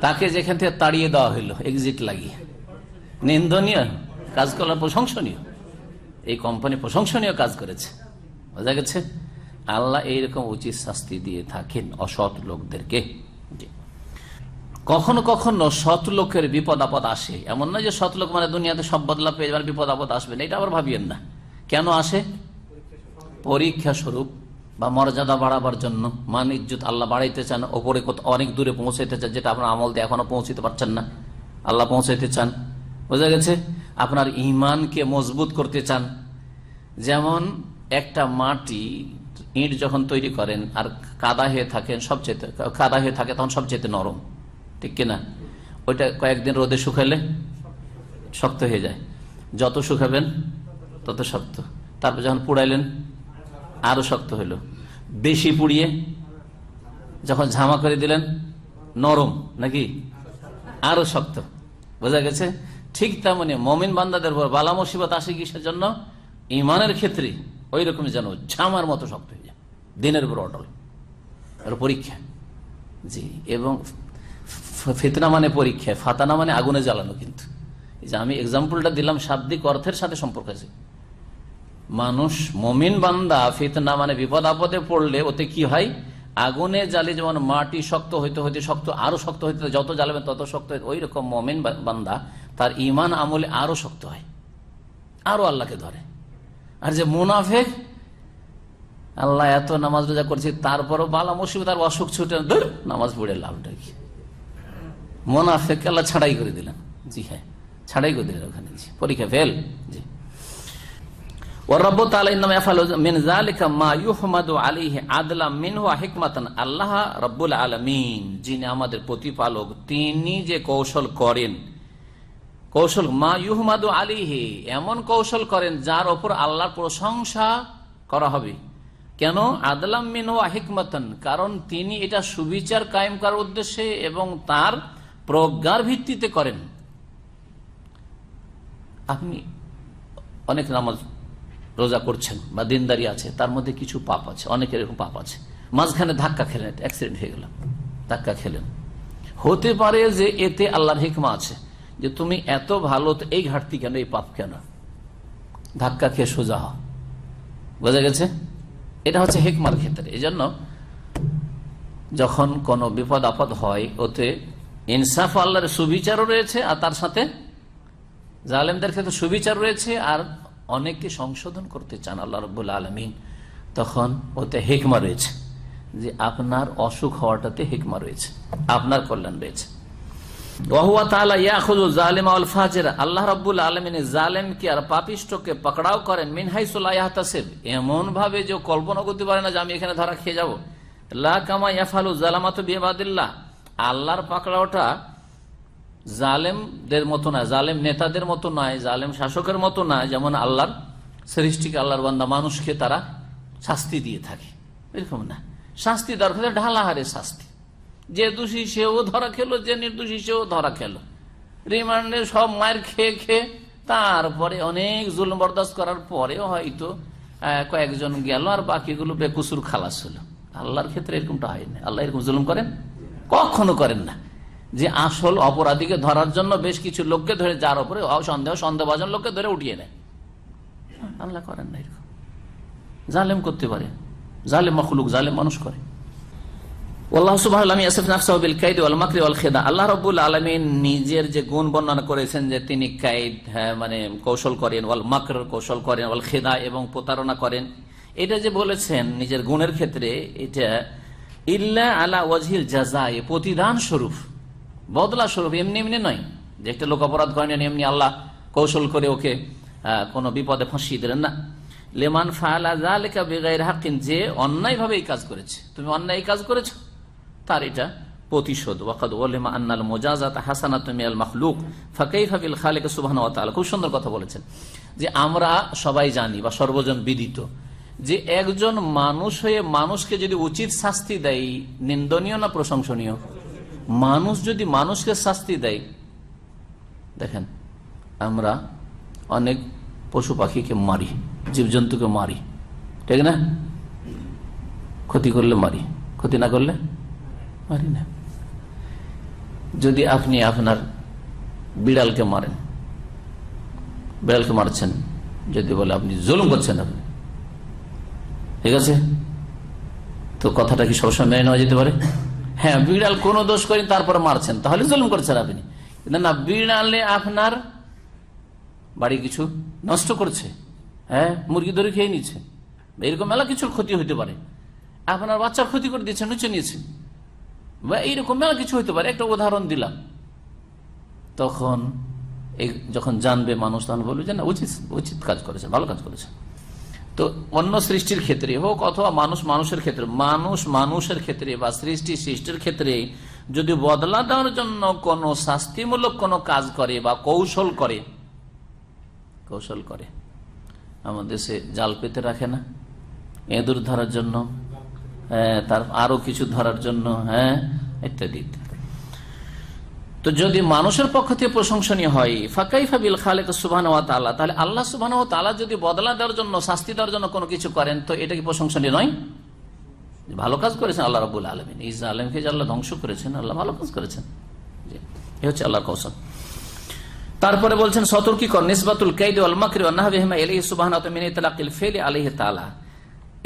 তাকে যেখান থেকে তাড়িয়ে দেওয়া হইল এক্সিট লাগিয়ে। নিন্দনীয়, কাজ করার প্রশংসনীয়। এই কোম্পানি প্রশংসনীয় কাজ করেছে। বোঝা গেছে? আল্লাহ এইরকম উচিত শাস্তি দিয়ে থাকেন অসৎ লোকদেরকে। কখনো কখনো সৎ লোকের বিপদ আপদ আসে। এমন না যে সৎ লোক মানে দুনিয়াতে সব বদলা পেয়ে যাবার বিপদ আপদ আসবে না এটা আবার ভাবিয়েন না। কেন আসে? পরীক্ষা স্বরূপ বা মর্যাদা বাড়াবার জন্য। মান ইজ্জত আল্লাহ বাড়াইতে চান ওপরে অনেক দূরে পৌঁছাইতে চান যেটা আপনার আমল দিয়ে এখনও পৌঁছতে পারছেন না। আল্লাহ পৌঁছাইতে চান। বোঝা গেছে? আপনার ইমানকে মজবুত করতে চান। যেমন একটা মাটি ইট যখন তৈরি করেন আর কাদা হয়ে থাকেন সবচেয়ে, কাদা হয়ে থাকে তখন সবচেয়ে নরম, ঠিক কিনা? ওইটা কয়েকদিন রোদে শুকাইলে শক্ত হয়ে যায়। যত শুকাবেন তত শক্ত। তারপর যখন পুড়াইলেন, আরও শক্ত হইল। বেশি পুড়িয়ে যখন ঝামা করে দিলেন, নরম নাকি? আরও শক্ত। বোঝা গেছে? ঠিক তেমনি মমিন বান্দাদের বালা মুসিবত আসে কিসের জন্য? ইমানের ক্ষেত্রে। ওই রকম যেন ঝামার মতো শক্ত হয়ে যায়। দিনের উপর অটল। পরীক্ষা। জি, এবং ফিতনা মানে পরীক্ষা, ফাতানা মানে আগুনে জ্বালানো কিন্তু। যে আমি এক্সাম্পলটা দিলাম, শাব্দিক অর্থের সাথে সম্পর্ক আছে। মানুষ, মমিন বান্দা, ফিতনা মানে বিপদ আপদে পড়লে ওতে কি হয়? আগুনে জ্বালে যেমন মাটি শক্ত হইতে হইতে শক্ত, আরও শক্ত হইতে যত জ্বালাবেন তত শক্ত হইতে, ওই রকম মমিন বান্দা তার ইমান আমলে আরও শক্ত হয়। আরও আল্লাহকে ধরে। আর যে মুনাফেক, আল্লাহ এত নামাজ রোজা করছে, তারপরও বালা মুসিবত আর অসুখ ছুটে ধর, নামাজ পড়ে লাভটা কি? মোনাফেক আল্লাহ ছাড়াই করে দিলেন। জি হ্যাঁ ছাড়াই করে দিলেন ওখানে পরীক্ষা ফেল জি। যিনি আমাদের প্রতিপালক, তিনি যে কৌশল করেন কৌশল মা ইউহমাদু আলিহে এমন কৌশল করেন যার ওপর আল্লাহর প্রশংসা করা হবে। কেন? আদলাম মিনু আহিকমাতন কারণ তিনি এটা সুবিচার কায়েম করার উদ্দেশ্যে এবং তার প্রজ্ঞার ভিত্তিতে করেন। আপনি অনেক নামাজ রোজা করছেন বা দিনদারি আছে, তার মধ্যে কিছু পাপ আছে অনেক এরকম পাপ আছে। মাঝখানে ধাক্কা খেলেন অ্যাক্সিডেন্ট হয়ে গেল, ধাক্কা খেলেন। হতে পারে যে এতে আল্লাহর হিকমা আছে যে তুমি এত ভালো এই ঘাটতি কেন, এই পাপ কেন? ধাক্কা খেয়ে সোজা হও। বোঝা গেছে? এটা হচ্ছে হেকমার ক্ষেত্রে। এই জন্য যখন কোনো বিপদ, আপদ হয়, ওতে ইনসাফ আল্লাহর সুবিচারও রয়েছে, আর তার সাথে জালেমদের ক্ষেত্রে সুবিচার রয়েছে, আর অনেককে সংশোধন করতে চান আল্লাহ রব আলমিন। তখন ওতে হেকমা রয়েছে, যে আপনার অসুখ হওয়াটাতে হেকমা রয়েছে, আপনার কল্যাণ রয়েছে। ওয়াল ফাজিরা। আল্লাহ পাকড়াও করেন যে করতে পারে না যে আমি এখানে খেয়ে লা কামা ইয়াফালু জালামাতু আল্লাহর পাকড়াওটা জালেমদের মতো নয় জালেম নেতাদের মতো নয়, জালেম শাসকের মতো নয় যেমন আল্লাহর সৃষ্টিকে আল্লাহর বান্দা মানুষকে তারা শাস্তি দিয়ে থাকে। এরকম না। শাস্তি দরকার ঢালাহারে শাস্তি। যে দোষী সেও ধরা খেলো, যে নির্দোষী সেও ধরা খেলো। রিমান্ডে সব মায়ের খেয়ে খেয়ে তারপরে অনেক জুল বরদাস্ত করার পরেও হয়তো কয়েকজন গেল আর বাকিগুলো বেকুসুর খালাস হলো। আল্লাহর ক্ষেত্রে এরকমটা হয় না আল্লাহ এরকম জুলুম করেন? কখনো করেন না। যে আসল অপরাধীকে ধরার জন্য বেশ কিছু লোককে ধরে, যার উপরে সন্দেহ, সন্দেহভাজন লোককে ধরে উঠিয়ে নেয়। আল্লাহ করেন না এরকম। জালেম করতে পারে। জালেম মখলুক, জালেম মানুষ করে। আল্লাহ রবুল আলমিন নিজের যে গুণ বর্ণনা করেছেন যে তিনি কাইদ হ্যাঁ, মানে কৌশল করেন ওয়াল মাকর কৌশল করেন ওয়াল খেদা এবং প্রতারণা করেন। এটা যে বলেছেন নিজের গুণের ক্ষেত্রে এটা ইল্লা আলা ওয়াজহিল জাজাই প্রতিদান স্বরূপ বদলা স্বরূপ এমনি এমনি নয়। যে একটা লোক অপরাধ করেন এমনি আল্লাহ কৌশল করে ওকে কোনো বিপদে ফাঁসিয়ে দিলেন না। লেমান ফালা জালেকা বেগাইর হাকিন যে অন্যায়ভাবে এই কাজ করেছে। তুমি অন্যায় কাজ করেছ? তার এটা প্রতিশোধ। ওয়াকাদ ওয়ালিমা আন্নাল মোজাজাত হাসানাত মিয়াল মাখলুক। ফাকাইফা বিল খালিক তাআলা। খুব সুন্দর কথা বলেছেন। যে আমরা সবাই জানি বা সর্বজন বিদিত যে একজন মানুষ হয়ে মানুষকে যদি উচিত শাস্তি দেয়, নিন্দনীয় না প্রশংসনীয়? মানুষ যদি মানুষকে শাস্তি দেয়, দেখেন, আমরা অনেক পশু পাখিকে মারি, জীবজন্তুকে মারি। ঠিক না? ক্ষতি করলে মারি, ক্ষতি না করলে মারি না। যদি আপনি আপনার বিড়ালকে মারেন, বিড়ালকে মারছেন, যদি বলে আপনি জুলুম করছেন আপনি, ঠিক আছে? তো কথাটা কি সবসময় মেনে নেওয়া যেতে পারে? হ্যাঁ বিড়াল কোনো দোষ করেন, তারপর মারছেন, তাহলে জুলুম করছেন আপনি। কিন্তু না, বিড়ালে আপনার বাড়ি কিছু নষ্ট করছে হ্যাঁ মুরগি ধরে খেয়ে নিচ্ছে এরকম মেলা কিছুর ক্ষতি হইতে পারে। আপনার বাচ্চার ক্ষতি করে দিচ্ছে নুচে নিয়েছে। বা এইরকম মেলা কিছু হইতে পারে। একটা উদাহরণ দিলাম। তখন যখন জানবে মানুষ, তখন বলবে যে, না, উচিত উচিত কাজ করেছে, ভালো কাজ করেছে। তো অন্য সৃষ্টির ক্ষেত্রে হোক অথবা মানুষ মানুষের ক্ষেত্রে, মানুষ মানুষের ক্ষেত্রে বা সৃষ্টি সৃষ্টির ক্ষেত্রে যদি বদলা দেওয়ার জন্য কোনো শাস্তিমূলক কোনো কাজ করে বা কৌশল করে কৌশল করে, আমাদের সে জাল পেতে রাখে না। এঁদুর ধরার জন্য তার আরও কিছু ধরার জন্য হ্যাঁ ইত্যাদি। তো যদি মানুষের পক্ষ থেকে প্রশংসনীয় হয় ফাঁকাই ফাবিল খালেক সুবাহ তাহলে আল্লাহ সুবাহ তালা যদি বদলা দেওয়ার জন্য, শাস্তি দেওয়ার জন্য কোনো কিছু করেন, তো এটা কি প্রশংসনীয় নয়? ভালো কাজ করেছেন আল্লাহ রবুল আলমিন। এই আলমকে যে আল্লাহ ধ্বংস করেছেন, আল্লাহ ভালো কাজ করেছেন। এ হচ্ছে আল্লাহর কৌশল তারপরে বলছেন, সতর্কীকরণ, নিসবাতুল কাইদ ওয়াল মাকরি ওয়া নাহবিহিমা ইলাইহি সুবহানাহু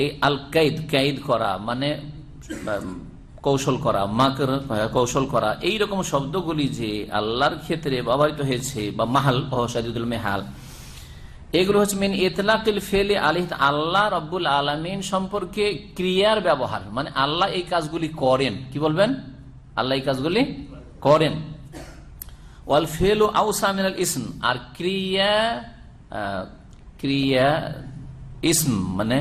এই আল কাইদ কাইদ করা মানে কৌশল করা, মাকর কৌশল করা, এই রকম শব্দগুলি যে আল্লাহর ক্ষেত্রে ব্যবহৃত হয়েছে বা মাহাল সাদিদুল মেহাল, এগুলো হচ্ছে মেন ইতলাকিল ফেলে আলিহ, আল্লাহ রব্বুল আলমিন সম্পর্কে ক্রিয়ার ব্যবহার মানে আল্লাহ এই কাজগুলি করেন, কি বলবেন? আল্লাহ এই কাজগুলি করেন। ওয়াল ফেল ও আউসামিন ইসম, আর ক্রিয়া ক্রিয়া ইসম মানে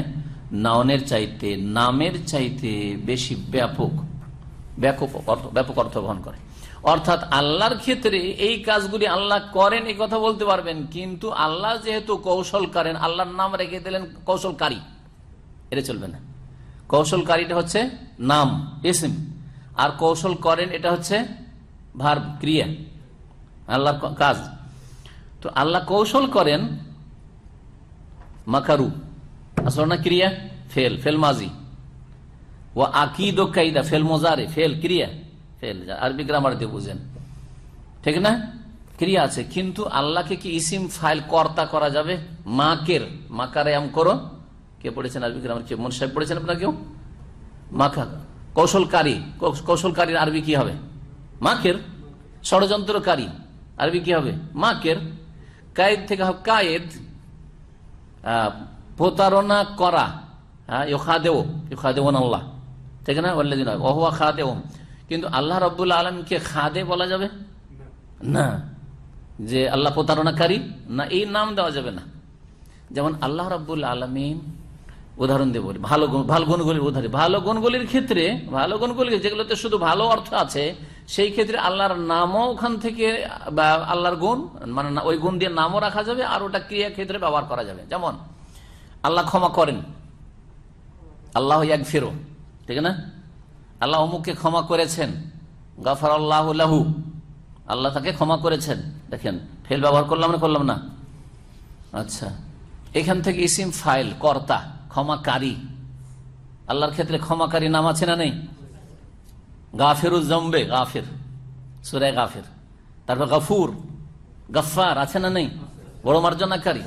নাউনের চাইতে, নামের চাইতে বেশি ব্যাপক ব্যাপক অর্থ ব্যাপক অর্থ বহন করে। অর্থাৎ আল্লাহর ক্ষেত্রে এই কাজগুলি আল্লাহ করেন, এই কথা বলতে পারবেন। কিন্তু আল্লাহ যেহেতু কৌশল করেন আল্লাহর নাম রেখে দিলেন কৌশলকারী। এটা চলবে না। কৌশলকারীটা হচ্ছে নাম, ইসম। আর কৌশল করেন, এটা হচ্ছে ভার ক্রিয়া। আল্লাহর কাজ। তো আল্লাহ কৌশল করেন মাকারু। আসল না ক্রিয়া ফেল ফেল মাজি ও আকিদ ও কাইদা ফেল মোজারে ফেল ক্রিয়া ফেল আরবি গ্রামার দিয়ে বুঝেন ঠিক না ক্রিয়া আছে কিন্তু আল্লাহকে কি ইসিম ফাইল কর্তা করা যাবে মাকের মাকারে আম করো কে পড়েছেন আরবি গ্রামার কে মন সাহেব পড়েছেন আপনার কেউ মাখা কৌশলকারী কৌশলকারীর আরবি কি হবে মাকের ষড়যন্ত্রকারী আরবি কি হবে মাকের কায়েদ থেকে কায়েদ প্রতারণা করা হ্যাঁ ইউখাদেও ইউখাদেওন আল্লাহ। ঠিক না? ওল্লাদিন ওহুয়া খাদে ওম কিন্তু আল্লাহ রব্বুল্লা আলমকে খাদে বলা যাবে? না। যে আল্লাহ প্রতারণাকারী? না, এই নাম দেওয়া যাবে না। যেমন আল্লাহ রব্বুল আলমিন, উদাহরণ দেব ভালো গুণ- ভালো গুণগুলির উদাহরণ ভালো গুণগুলির ক্ষেত্রে, ভালো গুণগুলি যেগুলোতে শুধু ভালো অর্থ আছে, সেই ক্ষেত্রে আল্লাহর নামও ওখান থেকে আল্লাহর গুণ মানে ওই গুণ দিয়ে নামও রাখা যাবে, আর ওটা ক্রিয়া ক্ষেত্রে ব্যবহার করা যাবে। যেমন আল্লাহ ক্ষমা করেন। আল্লাহ এক ফেরো ঠিক না? আল্লাহ অমুককে ক্ষমা করেছেন। গাফার আল্লাহ লাহু, আল্লাহ তাকে ক্ষমা করেছেন। দেখেন ফেল ব্যবহার করলাম না করলাম না? আচ্ছা এখান থেকে ইসিম ফাইল, কর্তা, ক্ষমাকারী। আল্লাহর ক্ষেত্রে ক্ষমাকারী নাম আছে না নেই? গাফেরুজ জম্বে গাফের সুরায় গাফের। তারপর গাফুর গফার আছে না নেই? বড় মার্জনাকারী।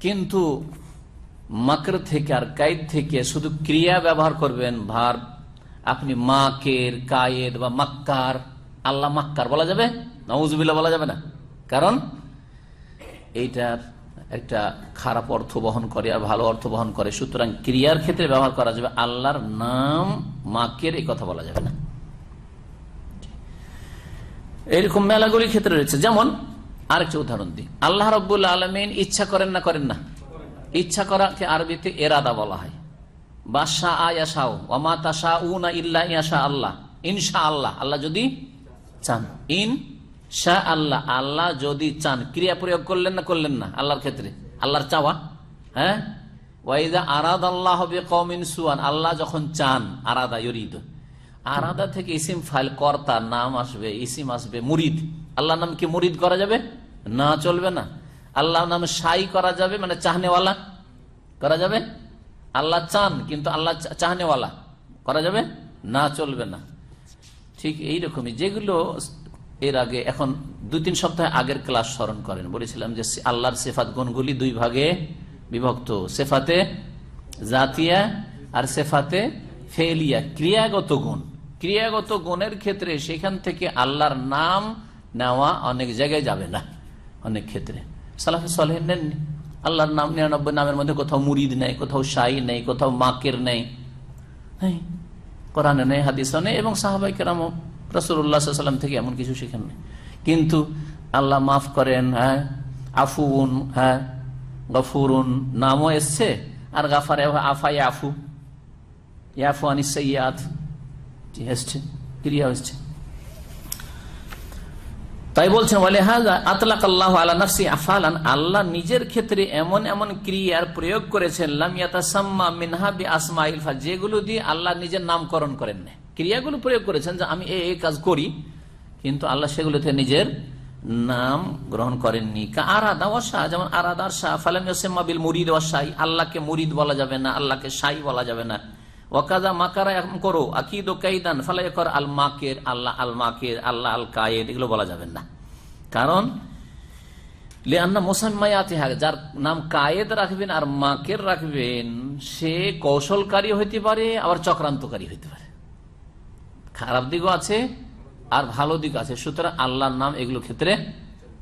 কিন্তু মাকর থেকে আর কায়েদ থেকে শুধু ক্রিয়া ব্যবহার করবেন, ভার, আপনি মাকের, কায়েদ বা মাক্কার, আল্লাহ মাক্কার বলা যাবে? নওয়াজবিল্লা বলা যাবে না। কারণ এইটার একটা খারাপ অর্থ বহন করে আর ভালো অর্থ বহন করে। সুতরাং ক্রিয়ার ক্ষেত্রে ব্যবহার করা যাবে, আল্লাহর নাম মাকের এই কথা বলা যাবে না। এরকম মেলাগুলির ক্ষেত্রে রয়েছে। যেমন আরেকটা উদাহরণ দিই। আল্লাহ রব্বুল আলমিন ইচ্ছা করেন না করেন না। ইচ্ছা করাকে আরবিতে এরাদা বলা হয়? বাদশাহ আয়াশাও ওমা তাশা উনা ইল্লা ইয়াশা আল্লাহ ইনশা আল্লাহ আল্লাহ যদি চান। ইন শাহ আল্লাহ আল্লাহ যদি চান। ক্রিয়া প্রয়োগ করলেন না করলেন না, আল্লাহর ক্ষেত্রে? আল্লাহর চাওয়া? হ্যাঁ? ওয়াইদা আরাদ আল্লাহ হবে কমিন সুয়ান, আল্লাহ যখন চান, আরাদা ইরিদ আরাদা থেকে ইসিম ফাইল কর্তা, নাম আসবে, ইসিম আসবে, মুরিদ। আল্লাহ নাম কি মুরিদ করা যাবে? না, চলবে না। আল্লাহ নাম সাই করা যাবে মানে চাহনেওয়ালা। করা যাবে? আল্লাহ চান, কিন্তু আল্লাহ চাহনেওয়ালা। করা যাবে? না, চলবে না। ঠিক এইরকমই। যেগুলো এর আগে, এখন দু তিন সপ্তাহ আগের ক্লাস স্মরণ করেন। বলেছিলাম যে আল্লাহর সেফাত গুণগুলি দুই ভাগে বিভক্ত। সেফাতে জাতিয়া আর সেফাতে ফেলিয়া, ক্রিয়াগত গুণ। ক্রিয়াগত গুণের ক্ষেত্রে সেখান থেকে আল্লাহর নাম নেওয়া অনেক জায়গায় যাবে না, অনেক ক্ষেত্রে। সালাফে সলেহ নেননি? আল্লাহর নাম নিরানব্বই নামের মধ্যে কোথাও মুরিদ নেই, কোথাও শাহী নেই, কোথাও মাকের নেই। কোরআনে নেই হাদিস নেই এবং সাহাবাই কেরাম রসুল্লাহ সাল্লাম থেকে এমন কিছু শিখেন নেই। কিন্তু আল্লাহ মাফ করেন হ্যাঁ আফুন হ্যাঁ গফুরুন নামও এসছে। আর গাফারে আফাই আফু ইয়াফু আনি সৈয়াদ এসছে, ক্রিয়া এসছে তাই বলছেন আল্লাহ আফালান আল্লাহ নিজের ক্ষেত্রে এমন এমন ক্রিয়ার প্রয়োগ করেছেন লামিয়াতাসাম্মা মিনহাবি আসমা ইলফা যেগুলো দিয়ে আল্লাহ নিজের নামকরণ করেন না ক্রিয়াগুলো প্রয়োগ করেছেন যে আমি এই কাজ করি, কিন্তু আল্লাহ সেগুলোতে নিজের নাম গ্রহণ করেননি। কা আরাদা ওয়াশা যেমন আরাদার শাহ, ফালাম ইউসেম্মা বিল মুরিদ ওয়াশাই আল্লাহকে মুরিদ বলা যাবে না, আল্লাহকে শাই বলা যাবে না। ওয়াকাজা মাকারা করো আকিদ ও কাইদান ফালাই কর আল মাকের আল্লাহ আল মাকের আল্লাহ আল কায়েদ এগুলো বলা যাবে না। কারণ লিয়ান্না মোসাম্মায়াতে হাক যার নাম কায়েদ রাখবেন আর মাকের রাখবেন, সে কৌশলকারী হইতে পারে, আবার চক্রান্তকারী হইতে পারে। খারাপ দিকও আছে, আর ভালো দিক আছে। সুতরাং আল্লাহর নাম এগুলো ক্ষেত্রে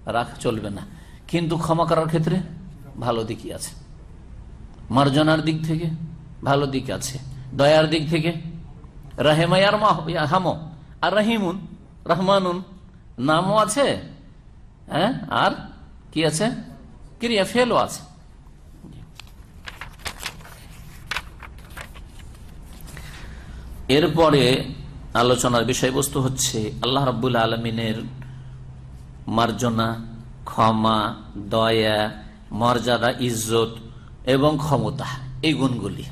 রাখ চলবে না। কিন্তু ক্ষমা করার ক্ষেত্রে ভালো দিকই আছে। মার্জনার দিক থেকে ভালো দিক আছে। দয়ার দিক থেকে। রাহেমায়ার হামো। আর রাহিমুন, রহমানুন নামও আছে হ্যাঁ? আর কি আছে? ক্রিয়া ফেলও আছে। এরপরে আলোচনার বিষয়বস্তু হচ্ছে, আল্লাহ রাবুল আলমিনের মার্জনা, ক্ষমা, দয়া, মর্যাদা, ইজ্জত এবং ক্ষমতা, এই গুণগুলি।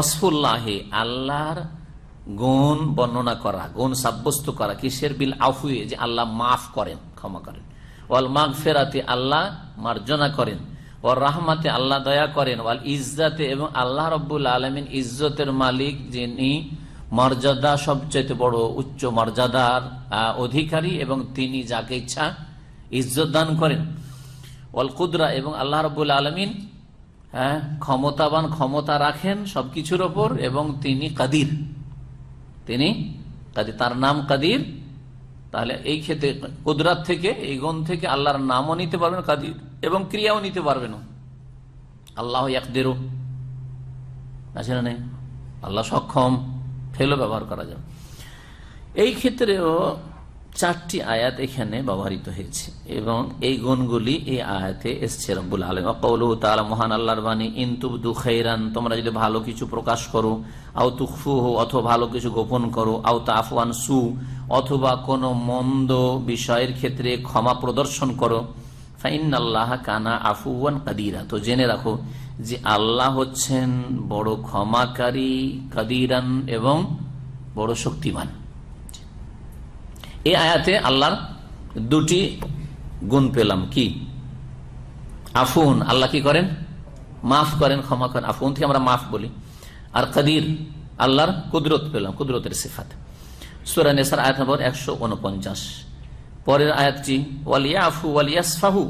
অসফুল্লাহে আল্লাহর গুণ বর্ণনা করা, গুণ সাব্যস্ত করা, কিসের বিল আফুয়ে যে আল্লাহ মাফ করেন, ক্ষমা করেন। ওয়াল মাঘ ফেরাতে আল্লাহ মার্জনা করেন। ওর রাহমাতে, আল্লাহ দয়া করেন। ওয়াল ইজ্জাতে, এবং আল্লাহ রব্বুল আলমিন ইজ্জতের মালিক, যিনি মর্যাদা সবচেয়ে বড়, উচ্চ মর্যাদার অধিকারী, এবং তিনি যাকে ইচ্ছা ইজ্জত দান করেন। ওয়াল কুদরা, এবং আল্লাহ রব্বুল আলমিন হ্যাঁ? ক্ষমতাবান ক্ষমতা রাখেন সবকিছুর ওপর এবং তিনি কাদির। তিনি? কাদির তার নাম কাদির। তাহলে এই ক্ষেত্রে কুদরাত থেকে, এই গুণ থেকে আল্লাহর নামও নিতে পারবেন কাদির এবং ক্রিয়াও নিতে পারবেন আল্লাহ একদেরও আছে না নেই? আল্লাহ সক্ষম। ফেলও ব্যবহার করা যাবে। এই ক্ষেত্রেও চারটি আয়াত এখানে ব্যবহৃত হয়েছে। এবং এই গুণগুলি এই আয়াতে এসছে রব্বুল আলম কৌলু তালা মহান আল্লাহর বাণী ইন্তুবদু খৈরান তোমরা যদি ভালো কিছু প্রকাশ করো, আও তুফু হো অথবা ভালো কিছু গোপন করো, আও তাফওয়ান সু অথবা কোনো মন্দ বিষয়ের ক্ষেত্রে ক্ষমা প্রদর্শন করো ফাইন আল্লাহ কানা আফুয়ান কাদিরা তো জেনে রাখো যে আল্লাহ হচ্ছেন বড় ক্ষমাকারী, কাদিরান এবং বড় শক্তিমান। এই আয়াতে আল্লাহর দুটি গুণ পেলাম। কি? আফুন, আল্লাহ কি করেন? মাফ করেন, ক্ষমা করেন। আফুন থেকে আমরা মাফ বলি। আর কাদির, আল্লাহর কুদরত পেলাম, কুদরতের সিফাত। সুরা নেসার আয়াত নম্বর একশো উনপঞ্চাশ। পরের আয়াতটি ওয়ালিয়া আফু ওয়ালিয়াসফাহু।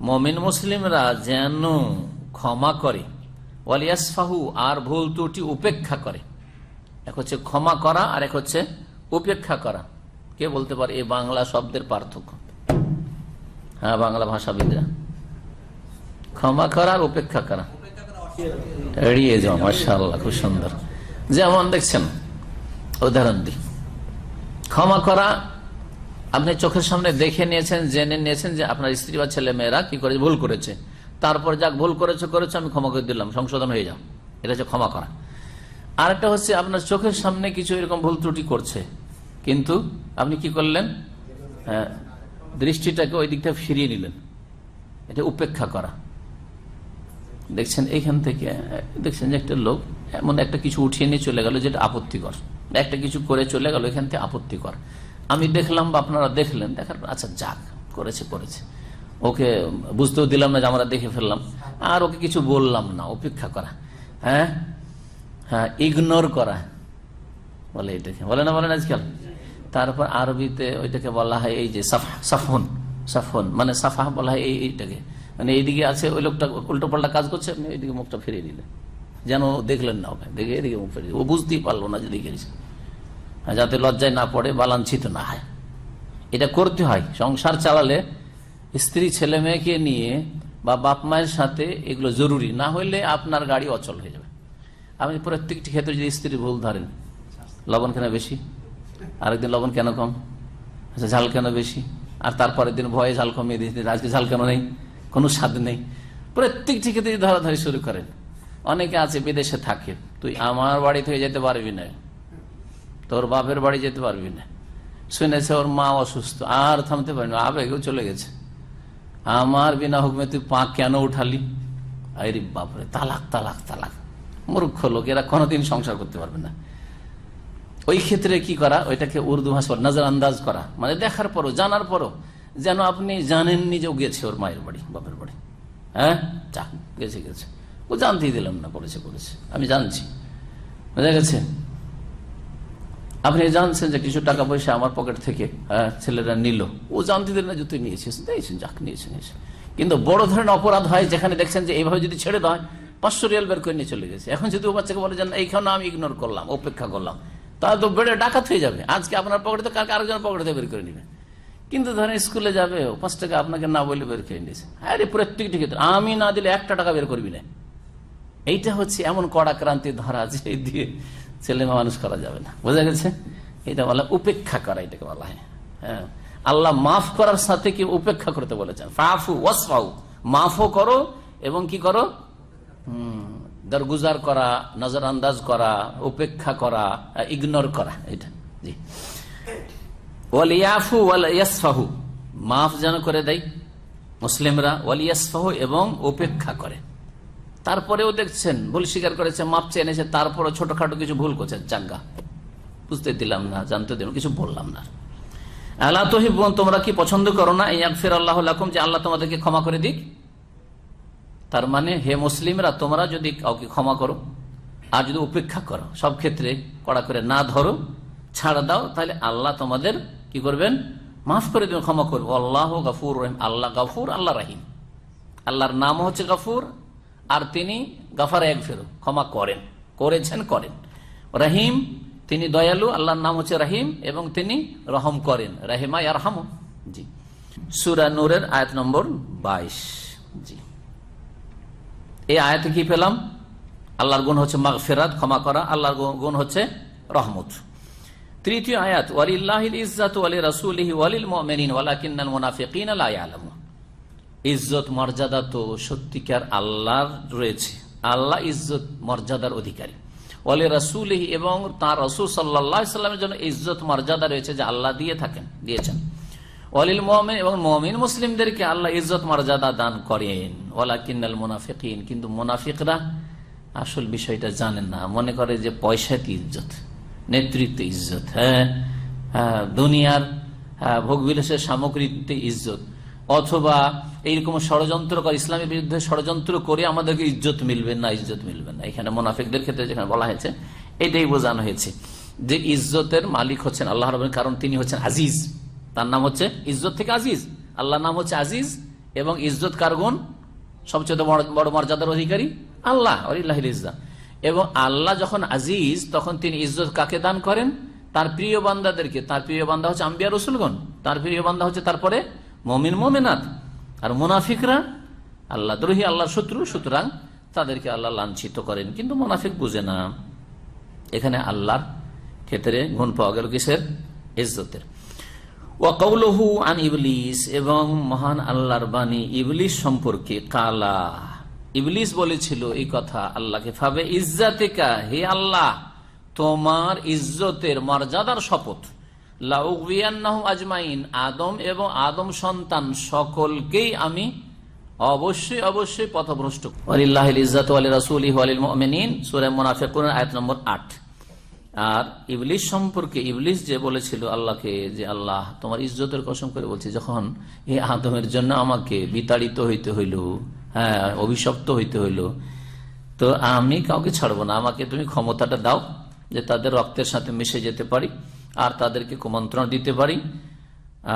মমিন মুসলিমরা যেন ক্ষমা করে, ওয়ালিয়াসফাহু, আর ভুল ত্রুটি উপেক্ষা করে। এক হচ্ছে ক্ষমা করা আর এক হচ্ছে উপেক্ষা করা। কে বলতে পারে এই বাংলা শব্দের পার্থক্য। হ্যাঁ বাংলা ভাষাবিদরা। ক্ষমা করা আর উপেক্ষা করা। এড়িয়ে যাওয়া মাসাল্লাহ খুব সুন্দর। যেমন দেখছেন, উদাহরণ দিই। ক্ষমা করা, আপনি চোখের সামনে দেখে নিয়েছেন, জেনে নিয়েছেন যে আপনার স্ত্রী বা ছেলে মেয়েরা কি করেছে? ভুল করেছে। তারপর যাক, ভুল করেছে করেছে, আমি ক্ষমা করে দিলাম, সংশোধন হয়ে যাও। এটা হচ্ছে ক্ষমা করা। আরেকটা হচ্ছে, আপনার চোখের সামনে কিছু এরকম ভুল ত্রুটি করছে। কিন্তু আপনি কি করলেন? হ্যাঁ, দৃষ্টিটাকে ওই দিকটা ফিরিয়ে নিলেন। এটা উপেক্ষা করা। দেখছেন এইখান থেকে দেখছেন যে একটা লোক এমন একটা কিছু উঠিয়ে নিয়ে চলে গেল যেটা আপত্তিকর। একটা কিছু করে চলে গেল এখান থেকে আপত্তিকর। আমি দেখলাম বা আপনারা দেখলেন দেখার আচ্ছা যাক করেছে করেছে। ওকে বুঝতেও দিলাম না যে আমরা দেখে ফেললাম। আর ওকে কিছু বললাম না অপেক্ষা করা। হ্যাঁ? হ্যাঁ ইগনোর করা। বলে এটাকে। বলে না বলেন আজকাল? তারপর আরবিতে ওইটাকে বলা হয় এই যে সাফন সাফন মানে সাফা বলা হয় এই, এইটাকে। মানে এইদিকে আছে, ওই লোকটা উল্টো পাল্টা কাজ করছে, আপনি এইদিকে মুখটা ফিরিয়ে দিলেন যেন দেখলেন না ওকে, দেখে এদিকে মুখ ফিরিয়ে ও বুঝতেই পারল না যে দেখে যাতে লজ্জায় না পড়ে, বালাঞ্ছিত না হয়। এটা করতে হয়। সংসার চালালে স্ত্রী ছেলে মেয়েকে নিয়ে বা বাপ মায়ের সাথে এগুলো জরুরি। না হলে আপনার গাড়ি অচল হয়ে যাবে। আপনি প্রত্যেকটি ক্ষেত্রে যদি স্ত্রী ভুল ধরেন, লবণ কেন বেশি? আরেকদিন লবণ কেন কম? আচ্ছা ঝাল কেন বেশি? আর তারপরের দিন ভয়ে ঝাল কমিয়ে দিয়েছে আজকে ঝাল কেন নেই? কোনো স্বাদ নেই। প্রত্যেকটি ক্ষেত্রে ধরাধরি শুরু করেন। অনেকে আছে, বিদেশে থাকে। তুই আমার বাড়ি থেকে যেতে পারবি না। তোর বাপের বাড়ি যেতে পারবি না। শুনেছে ওর মা অসুস্থ। আর থামতে পারবি না আবেগেও চলে গেছে। আমার বিনা হুকুমে তুই পা কেন উঠালি? আরে বাপরে, তালাক তালাক তালাক। মূর্খ লোক, এরা কোনোদিন সংসার করতে পারবে না। ওই ক্ষেত্রে কি করা? ওইটাকে উর্দু ভাষা নজর আন্দাজ করা। মানে দেখার পরও জানার পরও। যেন আপনি জানেননি যে গেছে ওর মায়ের বাড়ি বাপের বাড়ি। হ্যাঁ? যা গেছে গেছে। ও জানতেই দিলাম না করেছে করেছে আমি জানছি। বুঝা গেছে? আপনি জানছেন যে কিছু টাকা পয়সা আমার পকেট থেকে হ্যাঁ, ছেলেরা নিল। ও জানতে দিলেন না যে তুই নিয়েছিস। দিয়েছেন যাক নিয়েছেন নিয়েছেন কিন্তু বড় ধরনের অপরাধ হয় যেখানে দেখছেন যে এইভাবে যদি ছেড়ে দেওয়া হয় পাঁচশো রিয়াল বের করে নিয়ে চলে গেছে। এখন যদি ও বাচ্চাকে বলে যান এইখানে আমি ইগনোর করলাম অপেক্ষা করলাম। তাহলে তো বেড়ে ডাকাত হয়ে যাবে। আজকে আপনার পকেটে তো কালকে আরেকজন পকেটে বের করে নেবে। কিন্তু ধরেন স্কুলে যাবে পাঁচ টাকা আপনাকে না বলে বের করে নিয়েছে। আরে প্রত্যেকটি ক্ষেত্রে আমি না দিলে একটা টাকা বের করবি না। এইটা হচ্ছে এমন কড়া ক্রান্তি ধরা যে দিয়ে ছেলে মানুষ করা যাবে না। বোঝা গেছে? এটা বলা উপেক্ষা করা এটাকে বলা হয়। হ্যাঁ। আল্লাহ মাফ করার সাথে কি উপেক্ষা করতে বলেছেন? ফাফু ওয়াসফাউ। মাফও করো এবং কি করো? হুম, দরগুজার করা নজর আন্দাজ করা, উপেক্ষা করা, ইগনোর করা এটা জি। ওয়ালিয়াফু ওয়ালিয়াসফাহু, মাফ যেন করে দেয় মুসলিমরা, ওয়ালিয়াসফাহু এবং উপেক্ষা করে। তারপরেও দেখছেন, ভুল স্বীকার করেছে, মাপ চেয়ে এনেছে তারপরে ছোটখাটো কিছু ভুল করছে, জাগা। বুঝতে দিলাম না, জানতে দিলাম, কিছু বললাম না। আল্লাহ তহিবন তোমরা কি পছন্দ করো না এই ফের আল্লাহ যে আল্লাহ তোমাদেরকে ক্ষমা করে দিক? তার মানে হে মুসলিমরা, তোমরা যদি কাউকে ক্ষমা করো, আর যদি উপেক্ষা করো, সব ক্ষেত্রে কড়া করে না ধরো, ছাড় দাও, তাহলে আল্লাহ তোমাদের কি করবেন? মাফ করে দেবেন, ক্ষমা করব আল্লাহ গাফুর রহিম। আল্লাহ গাফুর, আল্লাহ রাহিম। আল্লাহর নাম হচ্ছে গাফুর, আর তিনি গাফার এক ফেরো। ক্ষমা করেন। করেছেন, করেন। রহিম, তিনি দয়ালু, আল্লাহর নাম হচ্ছে রাহিম, এবং তিনি রহম করেন। রাহিমা ইয়ারহাম জি। সুরা নূরের আয়াত নম্বর বাইশ। জি। এই আয়াতে কি পেলাম? আল্লাহর গুণ হচ্ছে মাগ ফেরাত ক্ষমা করা। আল্লাহর গুণ হচ্ছে রহমত। তৃতীয় আয়াত, ওয়ালিল্লাহিল ইজ্জাত ওয়ালি রাসূলিহি ওয়ালিল মুমিনিন, ওয়ালাকিন্নাল মুনাফিকিনা লা ইয়ালামুন। ইজ্জত, মর্যাদা তো সত্যিকার আল্লাহর রয়েছে। আল্লাহ ইজ্জত, মর্যাদার অধিকারী। ওয়ালি রাসূলিহি এবং তার রাসূল সাল্লাল্লাহু আলাইহি সাল্লামের জন্য ইজ্জত, মর্যাদা রয়েছে যে আল্লাহ দিয়ে থাকেন, দিয়েছেন। ওয়ালিল মুমিন এবং মুমিন মুসলিমদেরকে আল্লাহ ইজ্জত মর্যাদা দান করেন। ওয়ালাকিন্নাল মুনাফিকিন কিন্তু মুনাফিকরা আসল বিষয়টা জানেন না। মনে করে যে পয়সাতে ইজ্জত নেতৃত্বে ইজ্জত হ্যাঁ? হ্যাঁ, দুনিয়ার হ্যাঁ, ভোগবিলাসের সামগ্রীতে ইজ্জত। অথবা এইরকম ষড়যন্ত্র করে ইসলামের বিরুদ্ধে ষড়যন্ত্র করে আমাদেরকে ইজ্জত মিলবে না ইজ্জত মিলবে না। এখানে মোনাফিকদের ক্ষেত্রে যেখানে বলা হয়েছে এটাই বোঝানো হয়েছে যে ইজ্জতের মালিক হচ্ছেন আল্লাহ রবেন কারণ তিনি হচ্ছেন আজিজ। তার নাম হচ্ছে ইজ্জত থেকে আজিজ। আল্লাহর নাম হচ্ছে আজিজ এবং ইজ্জত কার গুণ? সবচেয়ে বড় মর্যাদার অধিকারী আল্লাহ আলিল্লাহ ইজ্জা। এবং আল্লাহ যখন আজিজ, তখন তিনি ইজ্জত কাকে দান করেন? তার প্রিয় বান্দাদেরকে। তার প্রিয় বান্দা হচ্ছে আম্বিয়া রসুলগণ। তার প্রিয় বান্দা হচ্ছে তারপরে মমিন মমিনাথ আর মুনাফিকরা আল্লাহ দ্রোহী, আল্লাহর শত্রু, সুতরাং তাদেরকে আল্লাহ লাঞ্ছিত করেন। কিন্তু মুনাফিক বুঝে না। এখানে আল্লাহর ক্ষেত্রে গুণ পাওয়া গেল কিসের? ইজ্জতের। ওয়াকাউলহু আন ইবলিস এবং মহান আল্লাহর বাণী ইবলিস সম্পর্কে কালা। ইবলিস বলেছিল এই কথা আল্লাহকে ভাবে ইজ্জাতিকা, হে আল্লাহ, তোমার ইজ্জতের মর্যাদার শপথ। আজমাইন, আদম এবং আদম সন্তান সকলকেই আমি অবশ্যই অবশ্যই পথভ্রষ্ট আলিল্লাহিল ইজ্জাতু আলি রাসূলিহি ওয়া লিল মুমিনিন, সূরা মুনাফিকুন, আয়াত নম্বর 8 আর ইবলিস সম্পর্কে ইবলিস যে বলেছিল আল্লাহকে যে আল্লাহ তোমার ইজ্জতের কসম করে বলছি, যখন এই আদমের জন্য আমাকে বিতাড়িত হইতে হইল হ্যাঁ অভিশপ্ত হইতে হইল, তো আমি কাউকে ছাড়বো না, আমাকে তুমি ক্ষমতাটা দাও যে তাদের রক্তের সাথে মিশে যেতে পারি, আর তাদেরকে কুমন্ত্রণ দিতে পারি,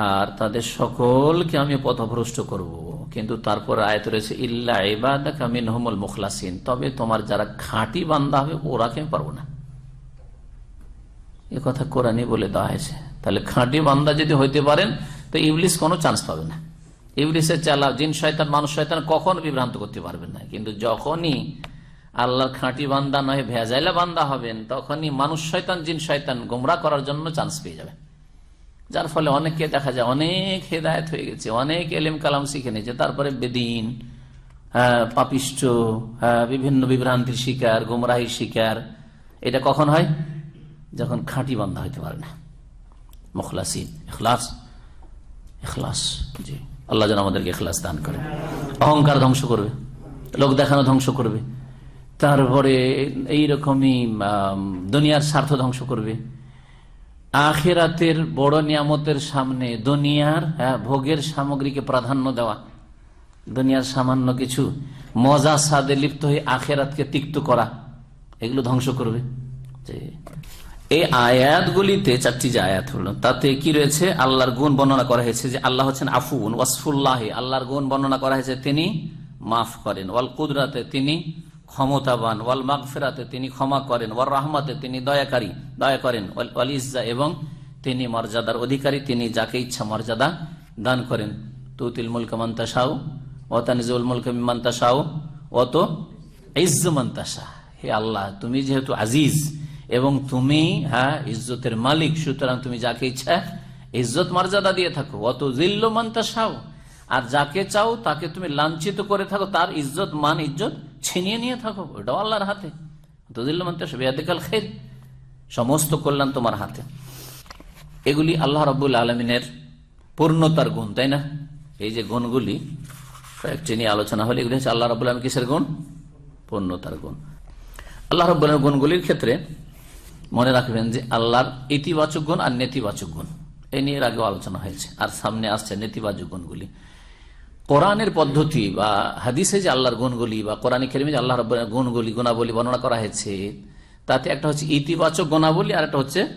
আর তাদের সকলকে আমি পথভ্রষ্ট করব। কিন্তু তারপর আয়ত রয়েছে, ইল্লা ইবাদাক আমিন হমল মুখলাসিন তবে তোমার যারা খাঁটি বান্দা হবে, ওরাকে আমি পারব না। এ কথা কোরআনই বলে দেওয়া হয়েছে। তাহলে খাঁটি বান্দা যদি হইতে পারেন, তো ইবলিস কোনো চান্স পাবে না। ইবলিসের চালা, জিন, শয়তান, মানুষ, শয়তান কখনো বিভ্রান্ত করতে পারবেন না। কিন্তু যখনই আল্লাহর খাঁটি বান্দা নয়, ভেজাইলা বান্দা হবেন, তখনই মানুষ শয়তান, জিন, শয়তান গোমরা করার জন্য চান্স পেয়ে যাবে। যার ফলে অনেককে দেখা যায়, অনেক হেদায়ত হয়ে গেছে, অনেক এলেম কালাম শিখে নিয়েছে। তারপরে বেদিন পাপিষ্ট বিভিন্ন বিভ্রান্তির শিকার, গোমরাহির শিকার, এটা কখন হয়? যখন খাঁটি বান্ধা হইতে পারে না। মুখলাসিন এখলাস এখলাস জি। আল্লাহ যেন আমাদেরকে এখলাস দান করে। অহংকার ধ্বংস করবে। লোক দেখানো ধ্বংস করবে। তারপরে এইরকমই দুনিয়ার স্বার্থ ধ্বংস করবে। আখেরাতের বড় নিয়ামতের সামনে দুনিয়ার হ্যাঁ, ভোগের সামগ্রীকে প্রাধান্য দেওয়া। দুনিয়ার সামান্য কিছু মজা সাদে লিপ্ত হয়ে আখেরাতকে তিক্ত করা এগুলো ধ্বংস করবে। এই আয়াতগুলিতে চারটি যে আয়াত হলো, তাতে কি রয়েছে? আল্লাহর গুণ বর্ণনা করা হয়েছে যে আল্লাহ হচ্ছেন আফুন ওয়াসফুল্লাহ। আল্লাহর গুণ বর্ণনা করা হয়েছে, তিনি মাফ করেন। ওয়াল কুদরাতে তিনি ক্ষমতাবান, ওয়াল মাগফিরাতে তিনি ক্ষমা করেন ওয়াল রাহমাতে তিনি দয়াকারী, দয়া করেন, ওয়াল ইজ্জা এবং তিনি মর্যাদার অধিকারী, তিনি যাকে ইচ্ছা মর্যাদা দান করেন। তুতিল মুলক মন্তাসাউ ও তানিজুল মুলক মন্তাসাউ অত ইজ্জ মন্তাসা হে আল্লাহ, তুমি যেহেতু আজিজ এবং তুমি হ্যাঁ ইজ্জতের মালিক, সুতরাং তুমি যাকে ইচ্ছা, ইজ্জত মর্যাদা দিয়ে থাকো। অত জিল্ল মন্তাসাও আর যাকে চাও, তাকে তুমি লাঞ্ছিত করে থাকো, তার ইজ্জত, মান, ইজ্জত ছিনিয়ে নিয়ে থাকো। ওটাও আল্লাহর হাতে। তজিল্ল মন্তাসা বেয়াদিকাল খের সমস্ত কল্যাণ তোমার হাতে। এগুলি আল্লাহ রবুল আলমিনের পূর্ণতার গুণ, তাই না? এই যে গুণগুলি, কয়েকটি নিয়ে আলোচনা হলে এগুলি হচ্ছে আল্লাহ রবুল আলম কিসের গুণ? পূর্ণতার গুণ। আল্লাহ রব্বুলের গুণগুলির ক্ষেত্রে মনে রাখবেন যে আল্লাহর ইতিবাচক গুণ আর নেতিবাচক গুণ। এই নিয়ে এর আগেও আলোচনা হয়েছে। আর সামনে আসছে নেতিবাচক গুণগুলি। কোরআনের পদ্ধতি বা হাদিসে যে আল্লাহর গুণগুলি বা কোরআন খেলিমে যে আল্লাহর গুণগুলি, গুণাবলী বর্ণনা করা হয়েছে, তাতে একটা হচ্ছে ইতিবাচক গুণাবলী আর একটা হচ্ছে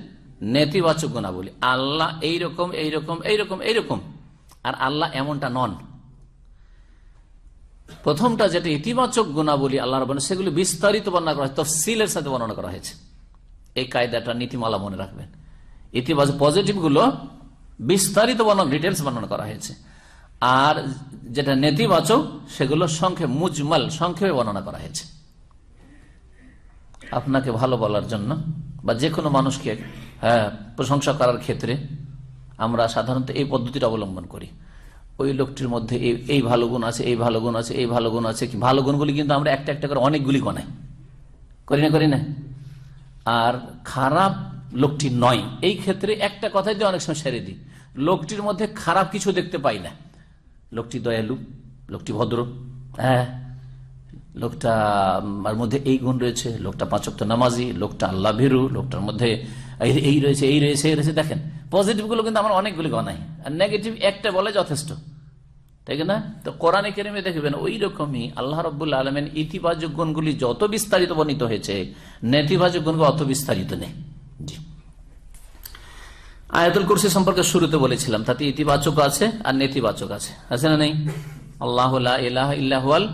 নেতিবাচক গুণাবলী। আল্লাহ এইরকম এইরকম এইরকম এইরকম। আর আল্লাহ এমনটা নন। প্রথমটা যেটা ইতিবাচক গুণাবলী আল্লাহ রব সেগুলি বিস্তারিত বর্ণনা করা হয়েছে তফসিলের সাথে বর্ণনা করা হয়েছে। এই কায়দাটা নীতিমালা মনে রাখবেন। ইতিবাচক পজিটিভগুলো বিস্তারিত বর্ণনা ডিটেলস বর্ণনা করা হয়েছে। আর যেটা নেতিবাচক, সেগুলো সংক্ষেপ, মুজমাল, সংক্ষেপে বর্ণনা করা হয়েছে। আপনাকে ভালো বলার জন্য, বা যে কোনো মানুষকে হ্যাঁ প্রশংসা করার ক্ষেত্রে আমরা সাধারণত এই পদ্ধতিটা অবলম্বন করি। ওই লোকটির মধ্যে এই এই ভালো গুণ আছে, এই ভালো গুণ আছে, এই ভালো গুণ আছে ভালো গুণগুলি কিন্তু আমরা একটা একটা করে অনেকগুলি গণাই করি না করি না? আর খারাপ লোকটি নয়। এই ক্ষেত্রে একটা কথাই দিয়ে অনেক সময় সেরে দিই। লোকটির মধ্যে খারাপ কিছু দেখতে পাই না। লোকটি দয়ালু, লোকটি ভদ্র হ্যাঁ? লোকটা মধ্যে এই গুণ রয়েছে, লোকটা পাঁচক্ত নামাজি, লোকটা আল্লাহ ভীরু, লোকটার মধ্যে এই- রয়েছে, এই রয়েছে এই রয়েছে। দেখেন পজিটিভগুলো কিন্তু আমার অনেকগুলি গণাই আর নেগেটিভ একটা বলে যথেষ্ট। ঠিক না? তো কোরআনে কেরিমে দেখবেন ওই রকমই আল্লাহ রব্বুল্লা আলমেন ইতিবাচক গুণগুলি যত বিস্তারিত বর্ণিত হয়েছে, নেতিবাচক গুণগুলো অত বিস্তারিত নেই। জি। আয়াতুল কুরসি সম্পর্কে শুরুতে বলেছিলাম, তাতে ইতিবাচক আছে আর নেতিবাচক আছে। আছে না নেই? আল্লাহ ইলাহ ইল্লাহুয়াল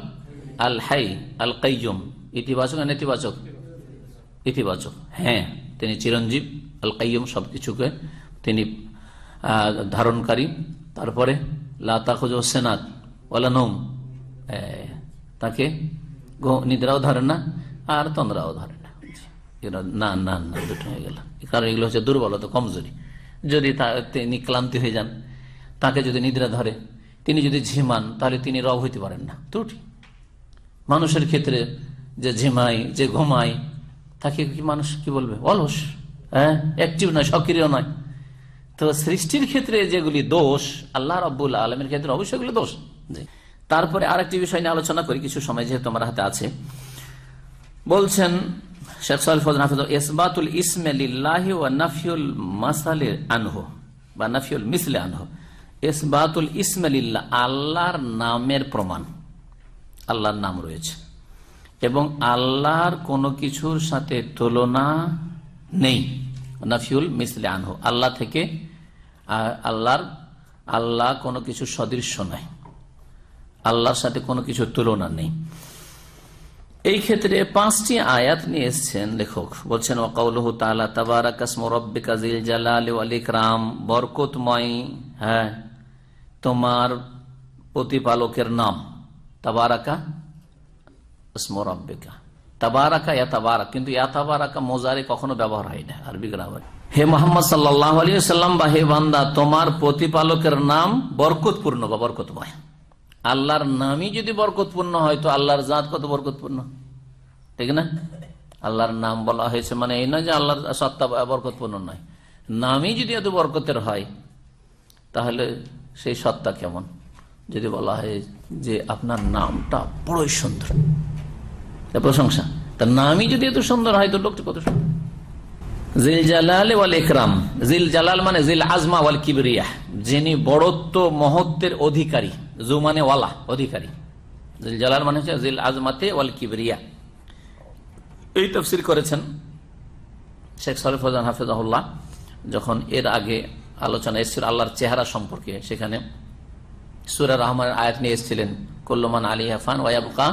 আল হাই আল কাইয়ুম। ইতিবাচক আর নেতিবাচক? ইতিবাচক। হ্যাঁ তিনি চিরঞ্জীব, আল কাইয়ুম সবকিছুকে তিনি ধারণকারী। তারপরে ওলা নোম তাকে নিদ্রাও ধরে না, আর তন্দ্রাও ধরে না। না না দুটো হয়ে গেল। কারণ এগুলো হচ্ছে দুর্বলতা, কমজোরি। যদি তিনি ক্লান্তি হয়ে যান, তাকে যদি নিদ্রা ধরে, তিনি যদি ঝিমান, তাহলে তিনি রব হইতে পারেন না। ত্রুটি। মানুষের ক্ষেত্রে যে ঝিমাই, যে ঘুমায় তাকে কি মানুষ কি বলবে? অলস। হ্যাঁ? অ্যাক্টিভ নয়, সক্রিয় নয়। তো সৃষ্টির ক্ষেত্রে যেগুলি দোষ আল্লাহ রব্বুল আলমের ক্ষেত্রে অবশ্যই এগুলো দোষ। তারপরে আরেকটি বিষয় নিয়ে আলোচনা করি কিছু সময় যেহেতু আমার হাতে আছে। বলছেন শেখ সাল ফজল হাফিজ ইসবাতুল ইসমে লিল্লাহি ওয়া নাফিউল মাসালে আনহু বা নাফিউল মিসলে আনহু। ইসবাতুল ইসমে লিল্লাহ আল্লাহর নামের প্রমাণ। আল্লাহর নাম রয়েছে। এবং আল্লাহর কোনো কিছুর সাথে তুলনা নেই। নাফিউল মিসলে আনহু। আল্লাহ থেকে আল্লাহর, আল্লাহ কোনো কিছু সদৃশ্য নয় আল্লাহর সাথে কোনো কিছু তুলনা নেই। এই ক্ষেত্রে পাঁচটি আয়াত নিয়ে এসছেন লেখক। বলছেন বরকতময় হ্যাঁ তোমার প্রতিপালকের নাম। তাবারাকা ইসমু রাব্বিকা। তাবারাকা, ইয়া তাবারাক। কিন্তু ইয়া তাবারাকা মোজারে কখনো ব্যবহার হয় না, আরবি গ্রামার। হে মোহাম্মদ সাল্লাল্লাহু আলাইহি সাল্লাম বা হে বান্দা, তোমার প্রতিপালকের নাম বরকতপূর্ণ বা বরকতময়। আল্লাহর নামই যদি বরকতপূর্ণ হয়, তো আল্লাহর জাত কত বরকতপূর্ণ? ঠিক না? আল্লাহর নাম বলা হয়েছে মানে এই নয় যে আল্লাহর সত্তা বরকতপূর্ণ নয়। নামই যদি এত বরকতের হয়, তাহলে সেই সত্তা কেমন? যদি বলা হয় যে আপনার নামটা বড়ই সুন্দর। তা প্রশংসা। তার নামই যদি এত সুন্দর হয়, তো লোকটা কত সুন্দর। জিল জালাল ওয়াল ইকরাম। জিল জালাল মানে জিল আজমা ওয়াল কিবরিয়া। যিনি বড়ত্ব, মহত্বের অধিকারী জু মানে ওয়ালা অধিকারী। জিল জালাল মানে হচ্ছে জিল আজমাতে ওয়াল কিবরিয়া। এই তফসির করেছেন শেখ সালেফ ফজান হাফিজাহুল্লাহ, যখন এর আগে আলোচনা এসেছিল আল্লাহর চেহারা সম্পর্কে, সেখানে সুরা রহমানের আয়াত নিয়ে এসেছিলেন কল্লমান আলী হাফান ওয়াবকা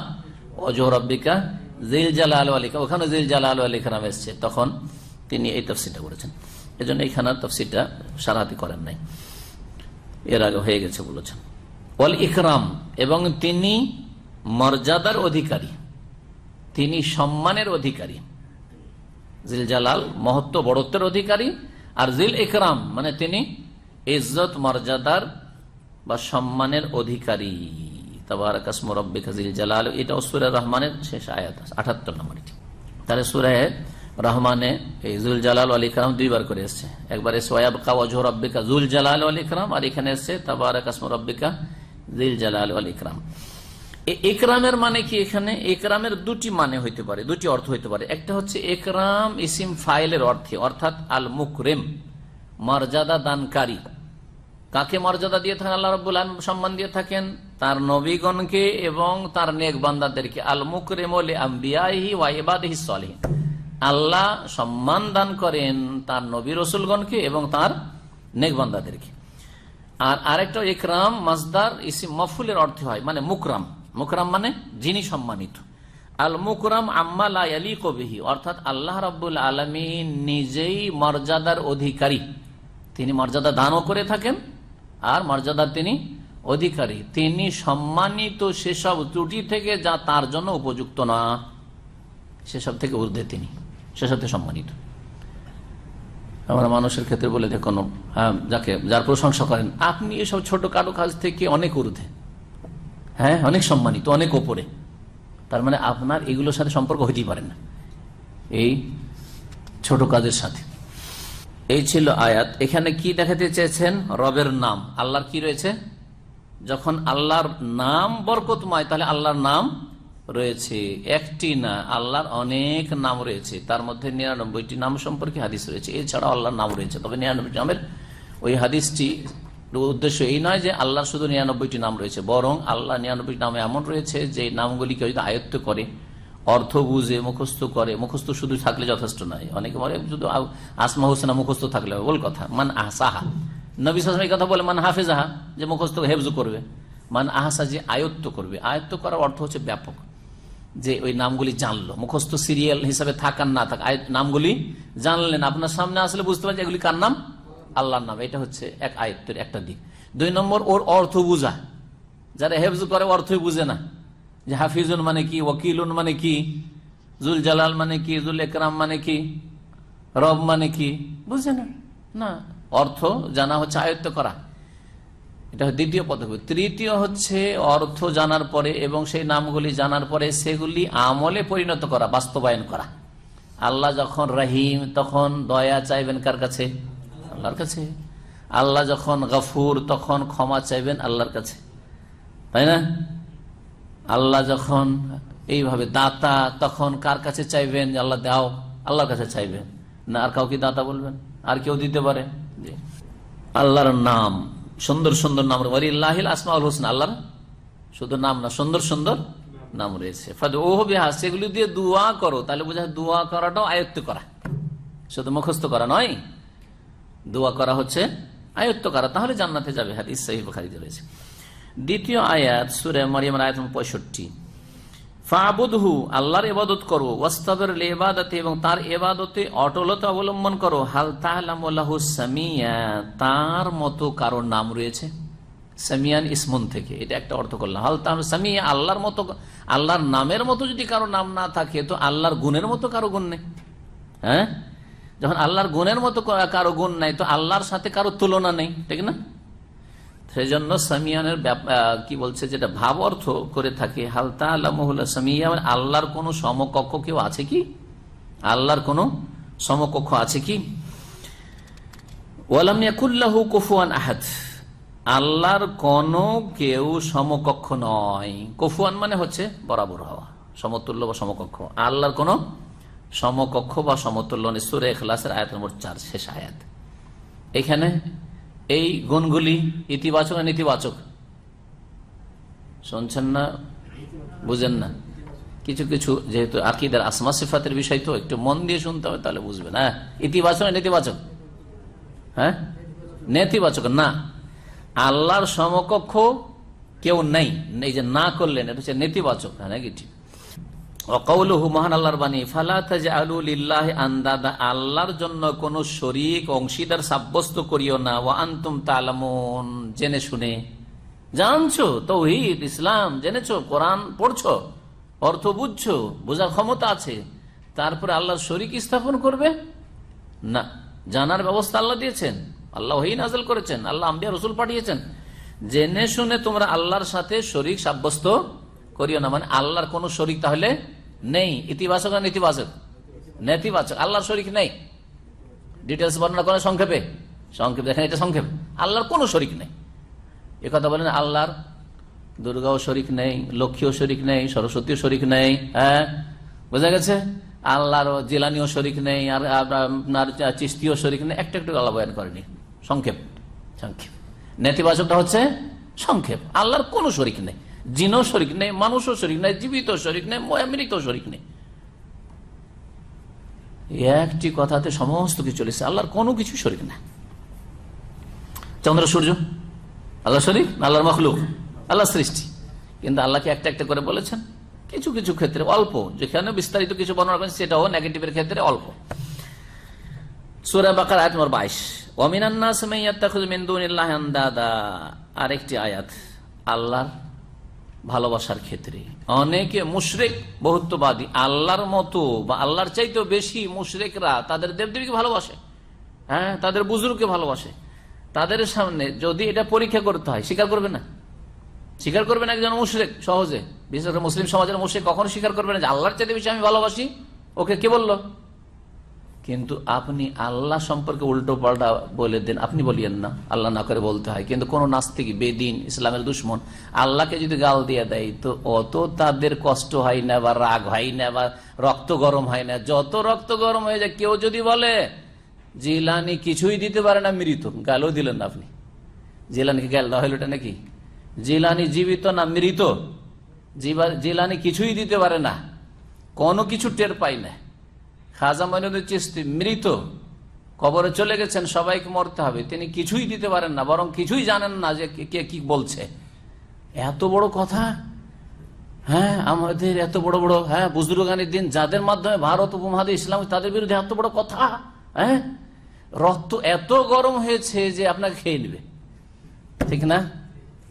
অজহর রব্বিকা জিল জালাল আলিকা। ওখানে জিল জালাল আলিকা এসছে। তখন তিনি এই তফসিলটা করেছেন। তফসিলটা সারাহাতি করেন নাই। এর আগে হয়ে গেছে বলেছেন। ওয়াল ইকরাম, এবং তিনি মর্যাদার অধিকারী। তিনি সম্মানের অধিকারী। জিল জালাল মহত্ব, বড়ত্বের অধিকারী। আর জিল ইকরাম মানে তিনি ইজ্জত, মর্যাদার বা সম্মানের অধিকারী। তাবারাকাস মুরাব্বিকা জিল জালাল, এটা সুরা রহমানের শেষ আয়াত আঠাত্তর নম্বর তাহলে সুরায় রহমানে এই জুল জালাল আলী ইকরাম দুইবার করে এসছে। একবার এসে ওয়াব কাওয়াজহ রব্বিকা জুল জালাল আলী ইকরাম, আর এখানে এসছে তাবারাকাস মুরাব্বিকা জিল জালাল আলী এ- একরামের মানে কি এখানে? একরামের দুটি মানে হইতে পারে, দুটি অর্থ হইতে পারে। একটা হচ্ছে একরাম ইসিম ফাইলের অর্থে, অর্থাৎ আল মুকরেম মর্যাদা দানকারী। কাকে মর্যাদা দিয়ে থাকেন? আল্লাহ রব্বুল আলম সম্মান দিয়ে থাকেন। তার নবীগণকে এবং তার নেক বান্দাদেরকে আল মুকরেম আম্বিয়াহি আল্লাহ সম্মান দান করেন তার নবী রসুলগণকে এবং তার নেক বান্দাদেরকে আর আরেকটা ইকরাম মাজদার ইসিম মফুলের অর্থ হয় মানে মুকরাম। মুকরাম মানে যিনি সম্মানিত। আল মুকরাম আম্মা লা ইয়ালিকু বিহি। অর্থাৎ আল্লাহ রাব্বুল আলামিন নিজেই মর্যাদার অধিকারী। তিনি মর্যাদা দানও করে থাকেন আর মর্যাদার তিনি অধিকারী। তিনি সম্মানিত সেসব ত্রুটি থেকে যা তার জন্য উপযুক্ত না, সেসব থেকে ঊর্ধ্বে তিনি, সেসব সম্মানিত। আমরা মানুষের ক্ষেত্রে বলে দেখুন হ্যাঁ যাকে, যার প্রশংসা করেন, আপনি এসব ছোট কারও কাজ থেকে অনেক ঊর্ধ্বে। হ্যাঁ অনেক সম্মানিত, অনেক ওপরে। তার মানে আপনার এগুলোর সাথে সম্পর্ক হইতেই পারে না। এই ছোট কাজের সাথে। এই ছিল আয়াত। এখানে কি দেখাতে চেয়েছেন? রবের নাম। আল্লাহর কি রয়েছে? যখন আল্লাহর নাম বরকতময়, তাহলে আল্লাহর নাম রয়েছে। একটি না, আল্লাহর অনেক নাম রয়েছে। তার মধ্যে নিরানব্বইটি নাম সম্পর্কে হাদিস রয়েছে। এছাড়া আল্লাহর নাম রয়েছে। তবে নিরানব্বই নামের ওই হাদিসটি উদ্দেশ্য এই নয় যে আল্লাহর শুধু নিরানব্বইটি নাম রয়েছে, বরং আল্লাহ নিরানব্বইটি নাম এমন রয়েছে যে নামগুলিকে যদি আয়ত্ত করে অর্থ বুঝে মুখস্থ করে, মুখস্থ শুধু থাকলে যথেষ্ট নয়। অনেকে বলে, শুধু আসমা হোসেনা মুখস্থ থাকলে বল কথা। মান আহসাহা। নবী সালাম এই কথা বলে, মান হাফেজাহা, যে মুখস্থ হেফজ করবে। মান আহসা যে আয়ত্ত করবে। আয়ত্ত করার অর্থ হচ্ছে ব্যাপক। যে ওই নামগুলি জানলো। মুখস্থ সিরিয়াল হিসাবে থাকার না থাক নামগুলি জানলেন। আপনার সামনে আসলে বুঝতে পারছেন এগুলি কার নাম? আল্লাহর নাম। এটা হচ্ছে এক আয়ত্তের একটা দিক। দুই নম্বর, ওর অর্থ বুঝা। যারা হেফজ করে, অর্থই বুঝে না। যে হাফিজুন মানে কি ওকিলুন মানে কি জুল জালাল মানে কি জুল একরাম মানে কি, রব মানে কি? বুঝে না? না। অর্থ জানা হচ্ছে আয়ত্ত করা। এটা দ্বিতীয় পদক্ষেপ তৃতীয় হচ্ছে অর্থ জানার পরে এবং সেই নামগুলি জানার পরে সেগুলি আমলে পরিণত করা, বাস্তবায়ন করা। আল্লাহ যখন রহিম, তখন দয়া চাইবেন কার কাছে? আল্লাহর কাছে। আল্লাহ যখন গফুর, তখন ক্ষমা চাইবেন আল্লাহর কাছে। তাই না? আল্লাহ যখন এইভাবে দাতা, তখন কার কাছে চাইবেন আল্লাহ দাও? আল্লাহর কাছে চাইবেন। না, আর কাউকে দাতা বলবেন? আর কেউ দিতে পারে। আল্লাহর নাম, সুন্দর সুন্দর নাম ওয়ারিল্লাহিল আসমাউল হোসেন, আল্লাহর? শুধু নাম না, সুন্দর সুন্দর নাম রয়েছে। ফাদ সেগুলি দিয়ে দোয়া করো। তাহলে বোঝা দোয়া করাটাও আয়ত্ত করা। শুধু মুখস্থ করা নয়, দোয়া করা হচ্ছে আয়ত্ত করা। তাহলে জান্নাতে যাবে। হাদিস সহিহ বুখারীতে রয়েছে। দ্বিতীয় আয়াত, সুরে মারিয়ামের আয়াত পঁয়ষট্টি। ফাবুদহু, আল্লাহর ইবাদত করো ওয়াস্তাবির লিবাদাতি এবং তার ইবাদতে অটলতা অবলম্বন করো। হাল তাহলামু সামিয়া, তার মতো কারোর নাম রয়েছে? সামিয়ান ইসমুন থেকে, এটা একটা অর্থ করলাম। হাল তাহলে সামিয়া, আল্লাহর মতো, আল্লাহর নামের মতো যদি কারও নাম না থাকে, তো আল্লাহর গুণের মতো কারও গুণ নেই। হ্যাঁ? যখন আল্লাহর গুণের মতো কারও গুণ নাই, তো আল্লাহর সাথে কারও তুলনা নেই, ঠিক না? সেই জন্য সামিয়ানের কি বলছে যেটা ভাব অর্থ করে থাকে হালতা আল্লাহ সামিয়া মানে আল্লাহর কোনো সমকক্ষ কেউ আছে কি? আল্লাহর কোনো সমকক্ষ আছে কি? ওয়ালাম ইয়াকুল্লাহু কুফুয়ান আহাদ। আল্লাহর কোন কেউ সমকক্ষ নয়। কুফুয়ান মানে হচ্ছে বরাবর হওয়া, সমতুল্য বা সমকক্ষ। আল্লাহর কোন সমকক্ষ বা সমতুল্য নেই। সুরে এখলাসের আয়াত নম্বর চার, শেষ আয়াত। এখানে এই গুণগুলি ইতিবাচক না নেতিবাচক? শুনছেন না? বুঝেন না? কিছু কিছু যেহেতু আকিদার আসমা সিফাতের বিষয় তো, একটু মন দিয়ে শুনতে হবে তাহলে বুঝবেন। হ্যাঁ? ইতিবাচক নেতিবাচক? হ্যাঁ? নেতিবাচক না। আল্লাহর সমকক্ষ কেউ নেই। এই যে না করলেন, এটা হচ্ছে নেতিবাচক। হ্যাঁ নেগেটিভ। আন্দাদা, আল্লাহর জন্য শরিক অংশীদার সাব্যস্ত করিও না ও জেনে শুনে। জানছো? ইসলাম, জেনেছো? কোরআন পড়ছো? অর্থ বুঝছ? বোঝার ক্ষমতা আছে? তারপরে আল্লাহর শরিক স্থাপন করবে? না। জানার ব্যবস্থা আল্লাহ দিয়েছেন। আল্লাহ ওই নাজল করেছেন। আল্লাহ আম্বিয়া রসুল পাঠিয়েছেন। জেনে শুনে তোমরা আল্লাহর সাথে শরিক সাব্যস্ত করিও না। মানে আল্লাহর কোন শরিক তাহলে নেই। ইতিবাচক না নেতিবাচক? নেতিবাচক। আল্লাহর শরিক নেই। ডিটেলস বর্ণনা করে সংক্ষেপে। সংক্ষেপে দেখেন, এটা সংক্ষেপ। আল্লাহর কোনো শরিক নেই। কথা বলেন, আল্লাহর দুর্গাও শরিক নেই, লক্ষ্মীও শরিক নেই, সরস্বতীও শরিক নেই হ্যাঁ? বোঝা গেছে? আল্লাহর জিলানিও শরিক নেই, আর আপনার চিস্তিও শরিক নেই। একটা একটু আল্লাহ বয়ান করেনি। সংক্ষেপ। সংক্ষেপ। নেতিবাচকটা হচ্ছে সংক্ষেপ। আল্লাহর কোনো শরিক নেই। জিনও শরিক নেই, মানুষও শরিক নেই জীবিত শরিক নেই মৃত শরিক নেই। একটি কথাতে সমস্ত কিছু চলেছে, আল্লাহর কোনো কিছু শরিক না। চন্দ্র, সূর্য, আল্লাহ শরিক আল্লাহর মখলুক? আল্লাহ সৃষ্টি। কিন্তু আল্লাহকে একটা একটা করে বলেছেন, কিছু কিছু ক্ষেত্রে অল্প, যেখানে বিস্তারিত কিছু বর্ণনা করেন সেটাও নেগেটিভের ক্ষেত্রে অল্প। সুরা বাকার, আয়াত নম্বর বাইশ। মিন দুনিল্লাহি আনদাদা। আরেকটি আয়াত, আল্লাহর ভালোবাসার ক্ষেত্রে। অনেকে মুশরেক, বহুত্ববাদী। আল্লাহর মতো বা আল্লাহর চাইতেও বেশি মুশরেকরা তাদের দেবদেবীকে ভালোবাসে। হ্যাঁ তাদের বুজুর্গকে ভালোবাসে। তাদের সামনে যদি এটা পরীক্ষা করতে হয়, স্বীকার করবে না? স্বীকার করবে না একজন মুশরেক সহজে। বিশেষ করে মুসলিম সমাজের মুশরেক কখনো স্বীকার করবে না যে আল্লাহর চাইতে বেশি আমি ভালোবাসি? ওকে কে বলল? কিন্তু আপনি আল্লাহ সম্পর্কে উল্টো পাল্টা বলে দেন, আপনি বলিয়েন না। আল্লাহ না করে বলতে হয়। কিন্তু কোন নাস্তিক, বেদিন, ইসলামের দুশ্মন আল্লাহকে যদি গাল দিয়ে দেয়, তো অত তাদের কষ্ট হয় না বা রাগ হয় না বা রক্ত গরম হয় না। যত রক্ত গরম হয়ে যায়, কেউ যদি বলে, জিলানি কিছুই দিতে পারে না, মৃত। গালও দিলেন না আপনি। জিলানিকে গাল দেওয়া হইল এটা নাকি? জিলানি জীবিত না মৃত? জিলানি কিছুই দিতে পারে না। কোনো কিছু টের পাই না। খাজা মইনুদ্দিন চিস্তি মৃত। কবরে চলে গেছেন, সবাইকে মরতে হবে। তিনি কিছুই দিতে পারেন না, বরং কিছুই জানেন না যে কে- কে বলছে। এত বড় কথা? হ্যাঁ আমাদের এত বড় বড় হ্যাঁ বুজরুগানের দিন, যাদের মাধ্যমে ভারত উপমহাদেশ, ইসলাম, তাদের বিরুদ্ধে এত বড় কথা? হ্যাঁ? রক্ত এত গরম হয়েছে যে আপনাকে খেয়ে নেবে। ঠিক না?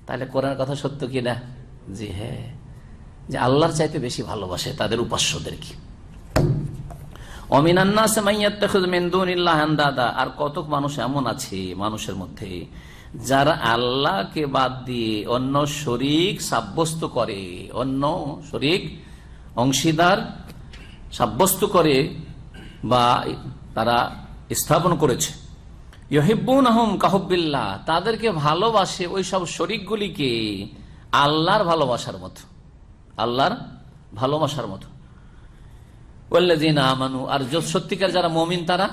তাহলে কোরআন কথা সত্য কি না? জি হ্যাঁ। যে আল্লাহর চাইতে বেশি ভালোবাসে তাদের উপাস্যদেরকে আর কতক মানুষ এমন আছে মানুষের মধ্যে, যারা আল্লাহকে বাদ দিয়ে অন্য শরিক সাব্যস্ত করে, অন্য শরিক অংশীদার সাব্যস্ত করে বা তারা স্থাপন করেছে। ইহিবুন আহম কাহবিল্লা তাদেরকে ভালোবাসে ওই সব শরিকগুলিকে আল্লাহর ভালোবাসার মতো, আল্লাহর ভালোবাসার মতো। আর সত্যিকার যারা মমিন তারা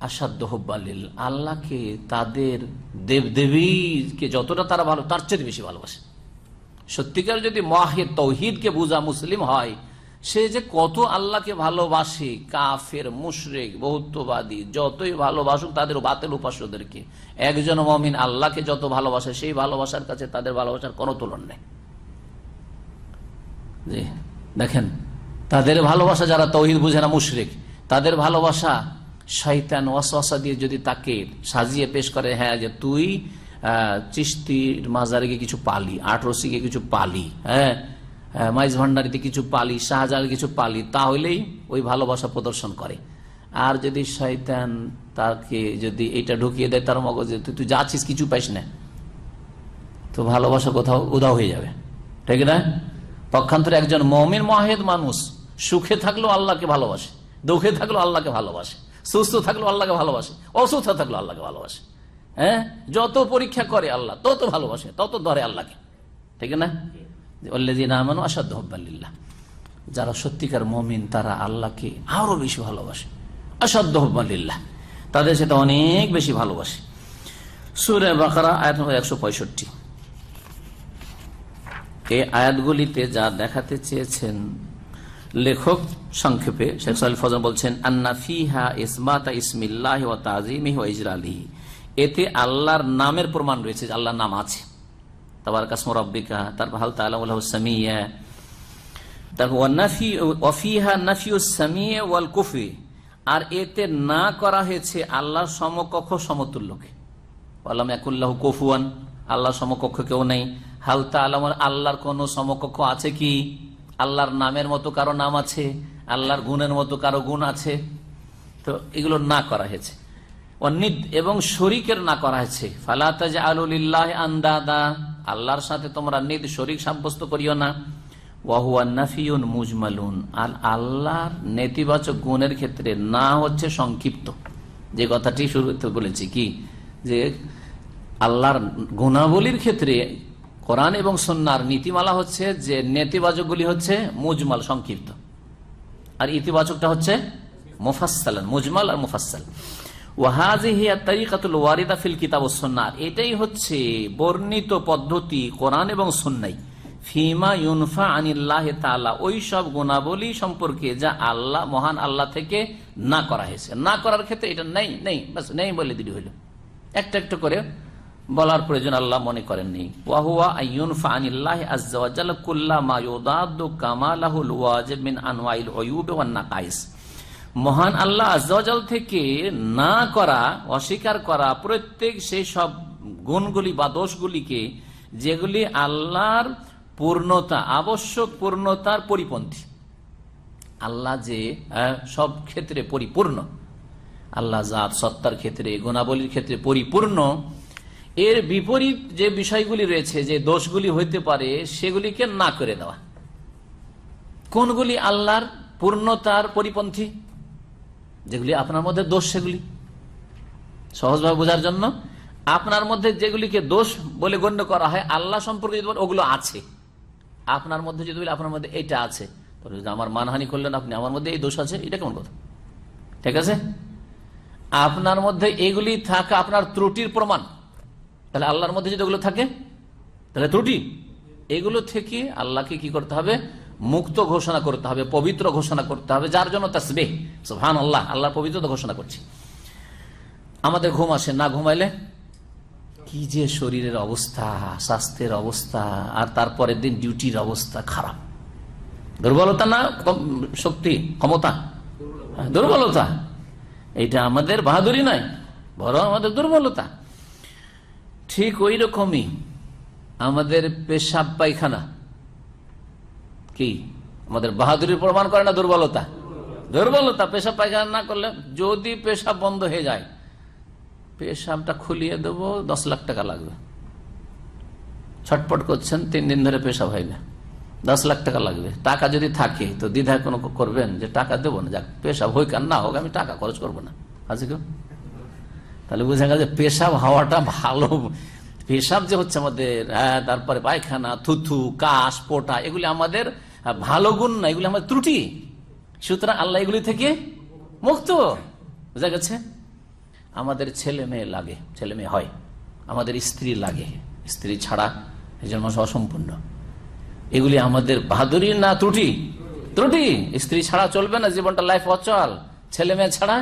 আসাধ্য হব্বালিল আল্লাহকে তাদের দেব দেবীকে যতটা তারা ভালো, তার চেয়ে বেশি ভালোবাসে। সত্যিকার যদি মাহে তৌহিদকে বুঝা মুসলিম হয়, সে যে কত আল্লাহকে ভালোবাসে, কাফের, মুশরেক বহুত্ববাদী যতই ভালোবাসুক তাদের বাতেল উপাস্যদেরকে, একজন মমিন আল্লাহকে যত ভালোবাসে, সেই ভালোবাসার কাছে তাদের ভালোবাসার কোনো তুলন নেই। দেখেন তাদের ভালোবাসা যারা তৌহিদ বুঝে না, মুশরিক, তাদের ভালোবাসা শয়তান ওয়াসওয়াসা দিয়ে যদি তাকে সাজিয়ে পেশ করে হ্যাঁ যে তুই চিস্তির মাজারে গিয়ে কিছু পালি, আট রসিকে কিছু পালি হ্যাঁ মাইজ ভান্ডারিতে কিছু পালি শাহজাহান কিছু পালি, তাহলেই ওই ভালোবাসা প্রদর্শন করে। আর যদি শয়তান তাকে যদি এটা ঢুকিয়ে দেয় তার মগজে, তুই তুই যাচ্ছিস কিছু পাইস না। তো ভালোবাসা কোথাও উদাও হয়ে যাবে। ঠিক না? পক্ষান্তরে একজন মমিন, মহেদ মানুষ সুখে থাকলেও আল্লাহকে ভালোবাসে, দুঃখে থাকলেও আল্লাহকে ভালোবাসে, সুস্থ থাকলেও আল্লাহকে ভালোবাসে, অসুস্থ থাকলেও আল্লাহকে ভালোবাসে। হ্যাঁ? যত পরীক্ষা করে আল্লাহ, তত ভালোবাসে, তত ধরে আল্লাহকে। ঠিক না? যারা সত্যিকার মমিন, তারা আল্লাহকে আরও বেশি ভালোবাসে। আসাধ্য তাদের সাথে অনেক বেশি ভালোবাসে। সুরে বাকারা, আয়াত একশো পঁয়ষট্টি। এই আয়াতগুলিতে যা দেখাতে চেয়েছেন লেখক সংক্ষেপে শেখ সাল ফজন বলছেন, আন্না ফিহা ইসমাতা ইসমিল্লাহ ও তাজিমি ও ইজরালিহি। এতে আল্লাহর নামের প্রমাণ রয়েছে যে আল্লাহর নাম আছে। তাবার কাসমর রব্বিকা, তার ভালো তাল্লাহ সামিয়া। আর এতে না করা হয়েছে আল্লাহর সমকক্ষ সমতুল্যকে। আল্লাহ একুল্লাহ কফুয়ান। আল্লাহ সমকক্ষ কেউ নেই। হালতা আলম আল্লাহর কোন সমকক্ষ আছে কি? আল্লাহর নামের মতো কারও নাম আছে, আল্লাহর গুণের মতো কারও গুণ আছে। তো এগুলো না করা হয়েছে। অনিদ এবং শরিকের না করা হয়েছে। ফালাতাজ আলুলিল্লাহ আন্দাদা। আল্লাহর সাথে তোমরা নিদ, শরিক সাব্যস্ত করিও না। ওয়াহুয়ান্নাফিউন মুজমালুন। আর আল্লাহর নেতিবাচক গুণের ক্ষেত্রে না হচ্ছে সংক্ষিপ্ত। যে কথাটি শুরুতে বলেছি কি? যে আল্লাহর গুণাবলীর ক্ষেত্রে কোরআন এবং সন্ন্যার নীতিমালা হচ্ছে যে নেতিবাচকগুলি হচ্ছে মুজমাল সংক্ষিপ্ত। আর ইতিবাচকটা হচ্ছে মুফাসাল মুজমাল আর মুফাসাল এটাই হচ্ছে বর্ণিত পদ্ধতি কোরআন এবং সন্ন্যাই ফিমা ইউনফা আনিল্লাহ তাআলা, ওই সব গুণাবলী সম্পর্কে যা আল্লাহ, মহান আল্লাহ থেকে না করা হয়েছে। না করার ক্ষেত্রে এটা নেই নেই বাস নেই বলে দিদি হইল একটা একটা করে বলার প্রয়োজন আল্লাহ মনে করেননি। ওয়াহুয়া কুল্লা কামালাহুল মহান আল্লাহ আজ্জাল থেকে না করা, অস্বীকার করা প্রত্যেক সেই সব গুণগুলি বা দোষগুলিকে, যেগুলি আল্লাহর পূর্ণতা, আবশ্যক পূর্ণতার পরিপন্থী। আল্লাহ যে সব ক্ষেত্রে পরিপূর্ণ। আল্লাহ জাত সত্তার ক্ষেত্রে, গুণাবলীর ক্ষেত্রে পরিপূর্ণ। এর বিপরীত যে বিষয়গুলি রয়েছে, যে দোষগুলি হইতে পারে, সেগুলিকে না করে দেওয়া। কোনগুলি আল্লাহর পূর্ণতার পরিপন্থী? যেগুলি আপনার মধ্যে দোষ, সেগুলি। সহজভাবে বোঝার জন্য, আপনার মধ্যে যেগুলিকে দোষ বলে গণ্য করা হয়, আল্লাহ সম্পর্কে যদি ওগুলো আছে। আপনার মধ্যে যদি বলি আপনার মধ্যে এইটা আছে। যদি আমার মানহানি করলেন, আপনি আমার মধ্যে এই দোষ আছে, এটা কেমন কথা? ঠিক আছে? আপনার মধ্যে এগুলি থাকা আপনার ত্রুটির প্রমাণ। তাহলে আল্লাহর মধ্যে যদি ওগুলো থাকে, তাহলে ত্রুটি। এগুলো থেকে আল্লাহকে কি করতে হবে? মুক্ত ঘোষণা করতে হবে, পবিত্র ঘোষণা করতে হবে, যার জন্য তাসবে সুবহান আল্লাহ আল্লাহ পবিত্রতা ঘোষণা করছি। আমাদের ঘুম আসে না ঘুমাইলে? কি যে শরীরের অবস্থা, স্বাস্থ্যের অবস্থা, আর তারপরের দিন ডিউটির অবস্থা খারাপ। দুর্বলতা না শক্তি, ক্ষমতা? দুর্বলতা। এটা আমাদের বাহাদুরি নয়, বরং আমাদের দুর্বলতা। ঠিক ওই রকমই। আমাদের পেশাব পায়খানা। কি? আমাদের বাহাদুরির প্রমাণ করে না দুর্বলতা? দুর্বলতা, পেশাব পায়খানা না করলে যদি পেশাব বন্ধ হয়ে যায়, পেশাবটা খুলিয়ে দেবো, দশ লাখ টাকা লাগবে। ছটপট করছেন, তিন দিন ধরে পেশাব হয় না। দশ লাখ টাকা লাগবে। টাকা যদি থাকে, তো দ্বিধায় কোনো করবেন যে টাকা দেবো না। যাক, পেশাব হোক আর না হোক, আমি টাকা খরচ করব না। আছে কেউ? তাহলে বোঝা গেল যে পেশাব হওয়াটা ভালো। পেশাব যে হচ্ছে আমাদের হ্যাঁ, তারপরে পায়খানা থুথু কাশ পোটা এগুলি আমাদের ভালো গুণ না এগুলি আমাদের ত্রুটি। সুতরাং আল্লাহ এগুলি থেকে মুক্ত। বোঝা গেছে? আমাদের ছেলে মেয়ে লাগে ছেলে মেয়ে হয়। আমাদের স্ত্রী লাগে। স্ত্রী ছাড়া এই মানুষ অসম্পূর্ণ। এগুলি আমাদের বাহাদুরি না ত্রুটি? ত্রুটি। স্ত্রী ছাড়া চলবে না জীবনটা লাইফ অচল। ছেলে মেয়ে ছাড়া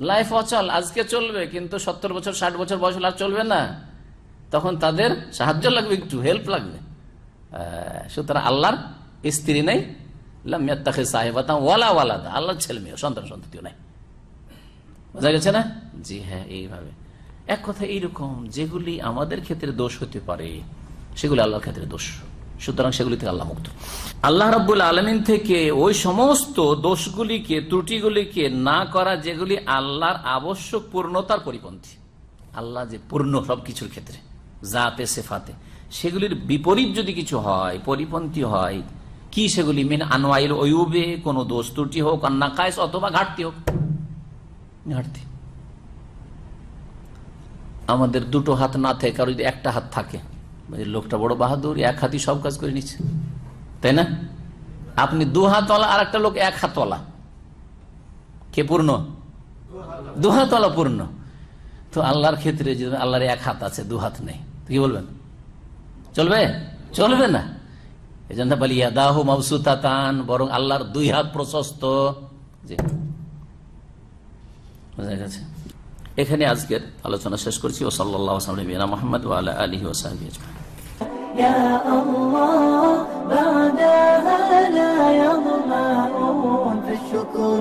লাইফ অচল, আজকে চলবে, কিন্তু সত্তর বছর, ষাট বছর বয়স আর চলবে না। তখন তাদের সাহায্য লাগবে একটু হেল্প লাগবে। সুতরাং আল্লাহর স্ত্রী নেই। লামিয়াত্তাখে সাহেবাতা ওয়ালা ওয়ালাদা। আল্লাহর ছেলে মেয়ে, সন্তান সন্ততিও নাই। বোঝা গেছে না? জি হ্যাঁ এইভাবে। এক কথা এইরকম, যেগুলি আমাদের ক্ষেত্রে দোষ হতে পারে, সেগুলি আল্লাহর ক্ষেত্রে দোষ। সুতরাং সেগুলি থেকে আল্লাহ মুক্ত। আল্লাহ রাব্বুল আলমিন থেকে ওই সমস্ত দোষগুলিকে, ত্রুটিগুলিকে না করা যেগুলি আল্লাহর আবশ্যক পূর্ণতার পরিপন্থী। আল্লাহ যে পূর্ণ সব কিছুর ক্ষেত্রে, জাতে, সেফাতে, সেগুলির বিপরীত যদি কিছু হয়, পরিপন্থী হয়, কি সেগুলি? মেন আনোয়াইল ওয়ুবে, কোনো দোষ ত্রুটি হোক আর নাকায়স অথবা ঘাটতি হোক। ঘাটতি। আমাদের দুটো হাত না থাকে কারও যদি একটা হাত থাকে লোকটা বড় বাহাদুর, এক হাতই সব কাজ করে নিচ্ছে। তাই না? আপনি দু হাতওয়ালা আর একটা লোক এক হাতওয়ালা। কে পূর্ণ? দু হাতওয়ালা পূর্ণ। তো আল্লাহর ক্ষেত্রে যে আল্লাহর এক হাত আছে, দু হাত নেই কি বলবেন? চলবে? চলবে না। এই জন্য বলি, ইয়াদাহ মবসুতাতান, বরং আল্লাহর দুই হাত প্রশস্ত। এখানে আজকের আলোচনা শেষ করছি। ও সাল্লাহ মোহাম্মদ আলা আজমাইন। يا الله بعدها لا يظمأون الشكر.